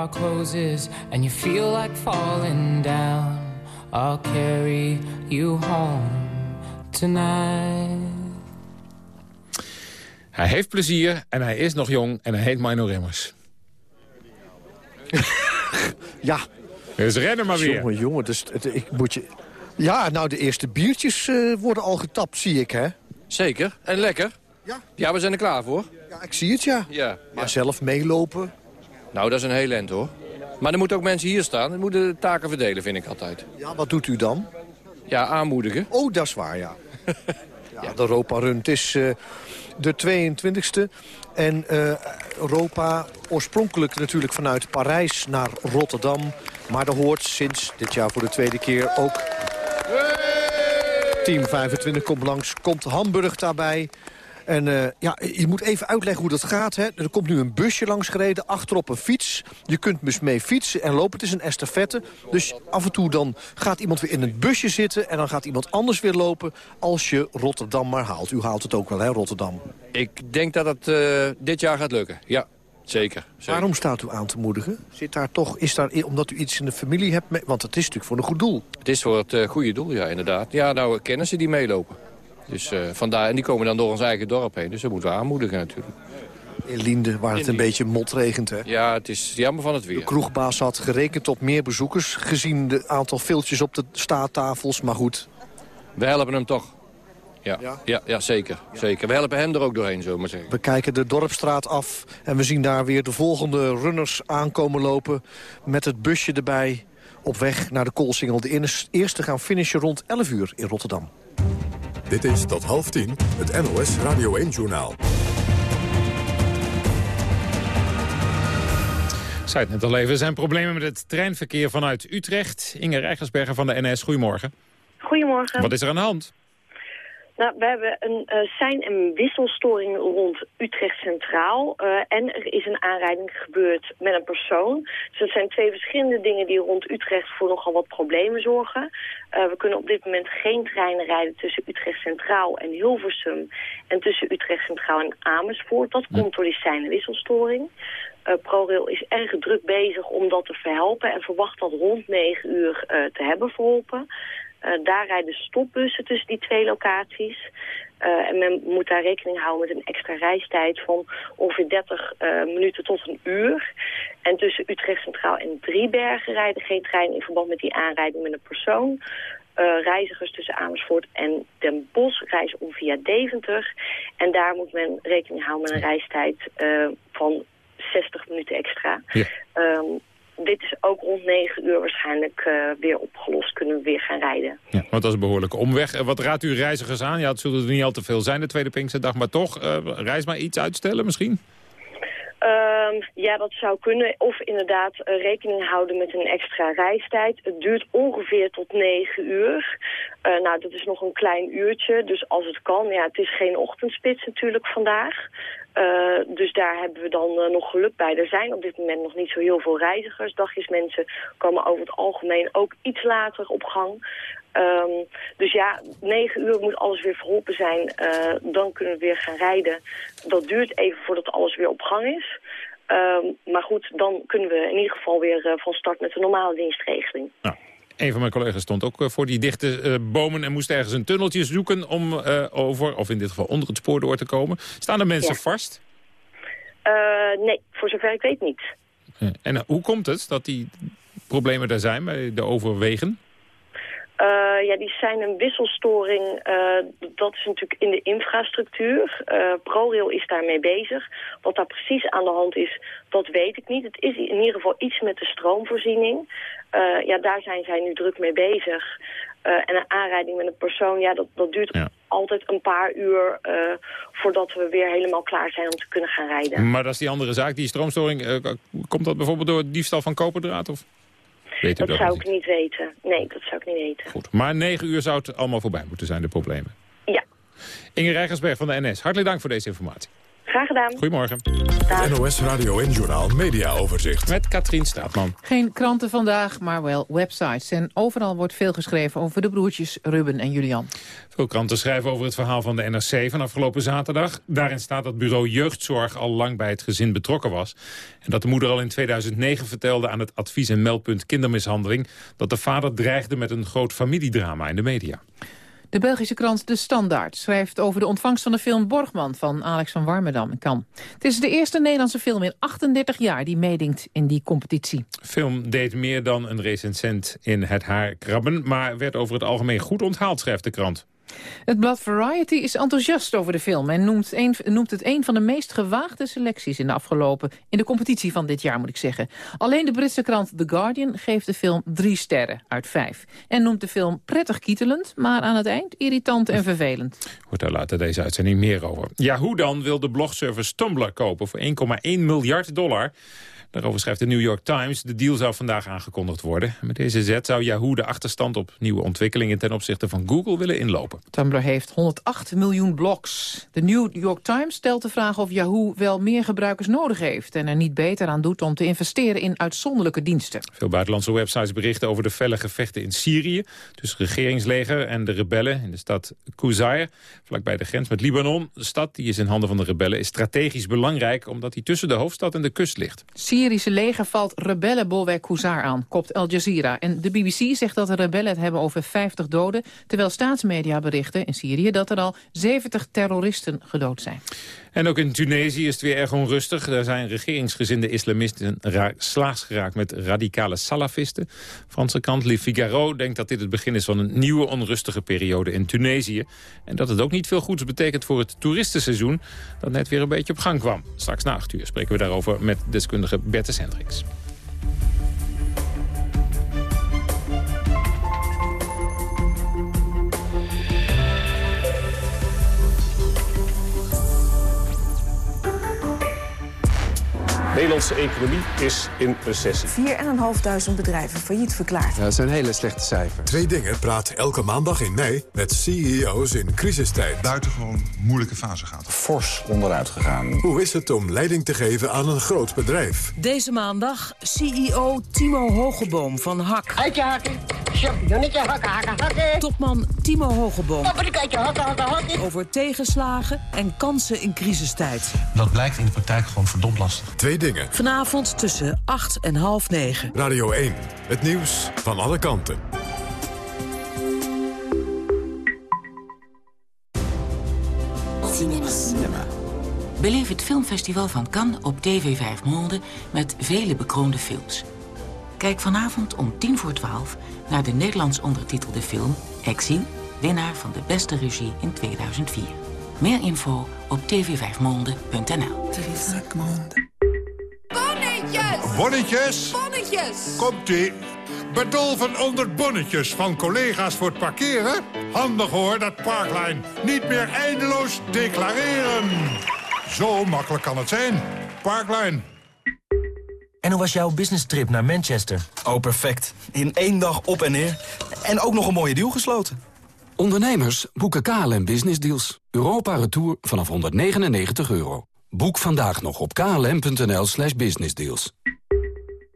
Bar closes and you feel like falling down, I'll carry you home tonight. Hij heeft plezier en hij is nog jong en hij heet Mino Remmers. Ja. Dus rennen maar weer. Jongen, jongen, dus, het- ik moet je... Ja, nou, de eerste biertjes eh, worden al getapt, zie ik, hè? Zeker. En lekker. Ja. Ja, we zijn er klaar voor. Ja, ik zie het, ja. Ja. Maar zelf meelopen... Nou, dat is een heel end, hoor. Maar er moeten ook mensen hier staan. Er moeten de taken verdelen, vind ik altijd. Ja, wat doet u dan? Ja, aanmoedigen. Oh, dat is waar, ja. ja, de Europa Run. Het is eh, de 22e. En eh, Europa oorspronkelijk natuurlijk vanuit Parijs naar Rotterdam. Maar er hoort sinds dit jaar voor de tweede keer ook... Team 25 komt langs, komt Hamburg daarbij. En eh, ja, je moet even uitleggen hoe dat gaat. Hè. Er komt nu een busje langs gereden, achterop een fiets. Je kunt dus mee fietsen en lopen. Het is een estafette. Dus af en toe dan gaat iemand weer in het busje zitten... en dan gaat iemand anders weer lopen als je Rotterdam maar haalt. U haalt het ook wel, hè, Rotterdam? Ik denk dat het eh, dit jaar gaat lukken. Ja, zeker. zeker. Waarom staat u aan te moedigen? Zit daar toch, is daar, omdat u iets in de familie hebt? Mee, want het is natuurlijk voor een goed doel. Het is voor het eh, goede doel, ja, inderdaad. Ja, nou, kennen ze die meelopen. Dus eh, vandaar, en die komen dan door ons eigen dorp heen. Dus dat moeten we aanmoedigen natuurlijk. In Liende, waar het een beetje motregent, hè? Ja, het is jammer van het weer. De kroegbaas had gerekend op meer bezoekers... gezien het aantal filtjes op de staattafels, maar goed. We helpen hem toch. Ja, ja? ja, zeker, zeker. We helpen hem er ook doorheen, zo maar zeggen. We kijken de Dorpstraat af en we zien daar weer de volgende runners aankomen lopen... met het busje erbij op weg naar de Koolsingel. De eerste gaan finishen rond 11 uur in Rotterdam. Dit is tot half tien het NOS Radio 1-journaal. Zei het net al even, er zijn problemen met het treinverkeer vanuit Utrecht. Inge Rijgersberger van de NS, goedemorgen. Goedemorgen. Wat is er aan de hand? Nou, we hebben een uh, sein- en wisselstoring rond Utrecht Centraal. Uh, en er is een aanrijding gebeurd met een persoon. Dus dat zijn twee verschillende dingen die rond Utrecht voor nogal wat problemen zorgen. Uh, we kunnen op dit moment geen treinen rijden tussen Utrecht Centraal en Hilversum... en tussen Utrecht Centraal en Amersfoort. Dat komt door die sein- en wisselstoring. Uh, ProRail is erg druk bezig om dat te verhelpen... en verwacht dat rond 9 uur te hebben verholpen... Uh, daar rijden stopbussen tussen die twee locaties. Uh, en men moet daar rekening houden met een extra reistijd van ongeveer 30 uh, minuten tot een uur. En tussen Utrecht Centraal en Driebergen rijden geen trein in verband met die aanrijding met een persoon. reizigers tussen Amersfoort en Den Bosch reizen om via Deventer. En daar moet men rekening houden met een reistijd van 60 minuten extra. Ja. Um, dit is ook rond 9 uur waarschijnlijk uh, weer opgelost. Kunnen we weer gaan rijden. Ja, want dat is een behoorlijke omweg. Uh, wat raadt u reizigers aan? Ja, het zullen er niet al te veel zijn de tweede Pinksterdag. Maar toch, uh, reis maar iets uitstellen misschien? Um, ja, dat zou kunnen. Of inderdaad uh, rekening houden met een extra reistijd. Het duurt ongeveer tot 9 uur. Uh, nou, dat is nog een klein uurtje. Dus als het kan, ja, het is geen ochtendspits natuurlijk vandaag. Uh, dus daar hebben we dan nog geluk bij. Er zijn op dit moment nog niet zo heel veel reizigers. Dagjesmensen komen over het algemeen ook iets later op gang. Um, dus ja, 9 uur moet alles weer verholpen zijn. Uh, dan kunnen we weer gaan rijden. Dat duurt even voordat alles weer op gang is. Um, maar goed, dan kunnen we in ieder geval weer uh, van start met de normale dienstregeling. Nou, een van mijn collega's stond ook uh, voor die dichte uh, bomen... en moest ergens een tunneltje zoeken om over, of in dit geval onder het spoor door te komen. Staan er mensen Ja. vast? nee, voor zover ik weet niet. En hoe komt het dat die problemen daar zijn bij de overwegen? Uh, ja, die zijn een wisselstoring. Uh, dat is natuurlijk in de infrastructuur. Uh, ProRail is daarmee bezig. Wat daar precies aan de hand is, dat weet ik niet. Het is in ieder geval iets met de stroomvoorziening. ja, daar zijn zij nu druk mee bezig. en een aanrijding met een persoon, ja, dat, dat duurt Ja. altijd een paar uur... voordat we weer helemaal klaar zijn om te kunnen gaan rijden. Maar dat is die andere zaak, die stroomstoring. eh, komt dat bijvoorbeeld door diefstal van koperdraad? Of? Weet u Dat dat zou niet? ik niet weten. Nee, dat zou ik niet weten. Goed. Maar negen uur zou het allemaal voorbij moeten zijn, de problemen. Ja. Inge Rijgersberg van de NS, hartelijk dank voor deze informatie. Graag gedaan. Goedemorgen. NOS Radio en Journaal Media Overzicht. Met Katrien Straatman. Geen kranten vandaag, maar wel websites. En overal wordt veel geschreven over de broertjes Ruben en Julian. Veel kranten schrijven over het verhaal van de NRC van afgelopen zaterdag. Daarin staat dat bureau Jeugdzorg al lang bij het gezin betrokken was. En dat de moeder al in 2009 vertelde aan het advies- en meldpunt kindermishandeling... dat de vader dreigde met een groot familiedrama in de media. De Belgische krant De Standaard schrijft over de ontvangst van de film Borgman van Alex van Warmerdam in Cannes. Het is de eerste Nederlandse film in 38 jaar die meedingt in die competitie. Film deed meer dan een recensent in het haar krabben, maar werd over het algemeen goed onthaald, schrijft de krant. Het blad Variety is enthousiast over de film... en noemt, noemt het een van de meest gewaagde selecties in de afgelopen... in de competitie van dit jaar, moet ik zeggen. Alleen de Britse krant The Guardian geeft de film drie sterren uit vijf. En noemt de film prettig kietelend, maar aan het eind irritant en vervelend. Hoort daar later deze uitzending meer over. Yahoo dan wil de blogservice Tumblr kopen voor 1,1 miljard dollar... Daarover schrijft de New York Times. De deal zou vandaag aangekondigd worden. Met deze zet zou Yahoo de achterstand op nieuwe ontwikkelingen... ten opzichte van Google willen inlopen. Tumblr heeft 108 miljoen blogs. De New York Times stelt de vraag of Yahoo wel meer gebruikers nodig heeft... en er niet beter aan doet om te investeren in uitzonderlijke diensten. Veel buitenlandse websites berichten over de felle gevechten in Syrië... tussen regeringsleger en de rebellen in de stad Kuzayr... vlakbij de grens met Libanon. De stad, die is in handen van de rebellen, is strategisch belangrijk... omdat die tussen de hoofdstad en de kust ligt. Syrische leger valt rebellenbolwerk Kouzar aan, kopt Al Jazeera. En de BBC zegt dat de rebellen het hebben over 50 doden... terwijl staatsmedia berichten in Syrië dat er al 70 terroristen gedood zijn. En ook in Tunesië is het weer erg onrustig. Daar zijn regeringsgezinde islamisten slaags geraakt met radicale salafisten. Franse krant Le Figaro denkt dat dit het begin is van een nieuwe onrustige periode in Tunesië. En dat het ook niet veel goeds betekent voor het toeristenseizoen dat net weer een beetje op gang kwam. Straks na acht uur spreken we daarover met deskundige Bertus Hendricks. Nederlandse economie is in recessie. 4.500 bedrijven failliet verklaard. Ja, dat zijn hele slechte cijfers. Twee dingen praat elke maandag in mei met CEO's in crisistijd. Buitengewoon moeilijke fase gaat. Fors onderuit gegaan. Hoe is het om leiding te geven aan een groot bedrijf? Deze maandag CEO Timo Hogeboom van Hak. Uitje hakken. Champignonnetje hakken, hakken, hakken. Topman Timo Hogeboom. Hakken, hakken, hakken. Over tegenslagen en kansen in crisistijd. Dat blijkt in de praktijk gewoon verdomd lastig. Twee dingen. Vanavond tussen 8 en half 9. Radio 1. Het nieuws van alle kanten. Cinema. Cinema. Beleef het filmfestival van Cannes op TV 5 Monde met vele bekroonde films. Kijk vanavond om tien voor twaalf naar de Nederlands ondertitelde film Exil, winnaar van de beste regie in 2004. Meer info op tv5monde.nl. Bonnetjes! Bonnetjes! Komt-ie. Bedolven onder bonnetjes van collega's voor het parkeren? Handig hoor, dat Parklijn. Niet meer eindeloos declareren. Zo makkelijk kan het zijn. Parklijn. En hoe was jouw business trip naar Manchester? Oh, perfect. In één dag op en neer. En ook nog een mooie deal gesloten. Ondernemers boeken KLM Business Deals. Europa Retour vanaf 199 euro. Boek vandaag nog op klm.nl slash businessdeals.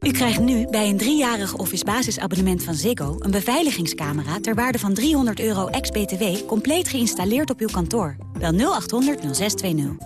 U krijgt nu bij een driejarig Office basisabonnement van Ziggo... een beveiligingscamera ter waarde van 300 euro ex-BTW... compleet geïnstalleerd op uw kantoor. Bel 0800 0620.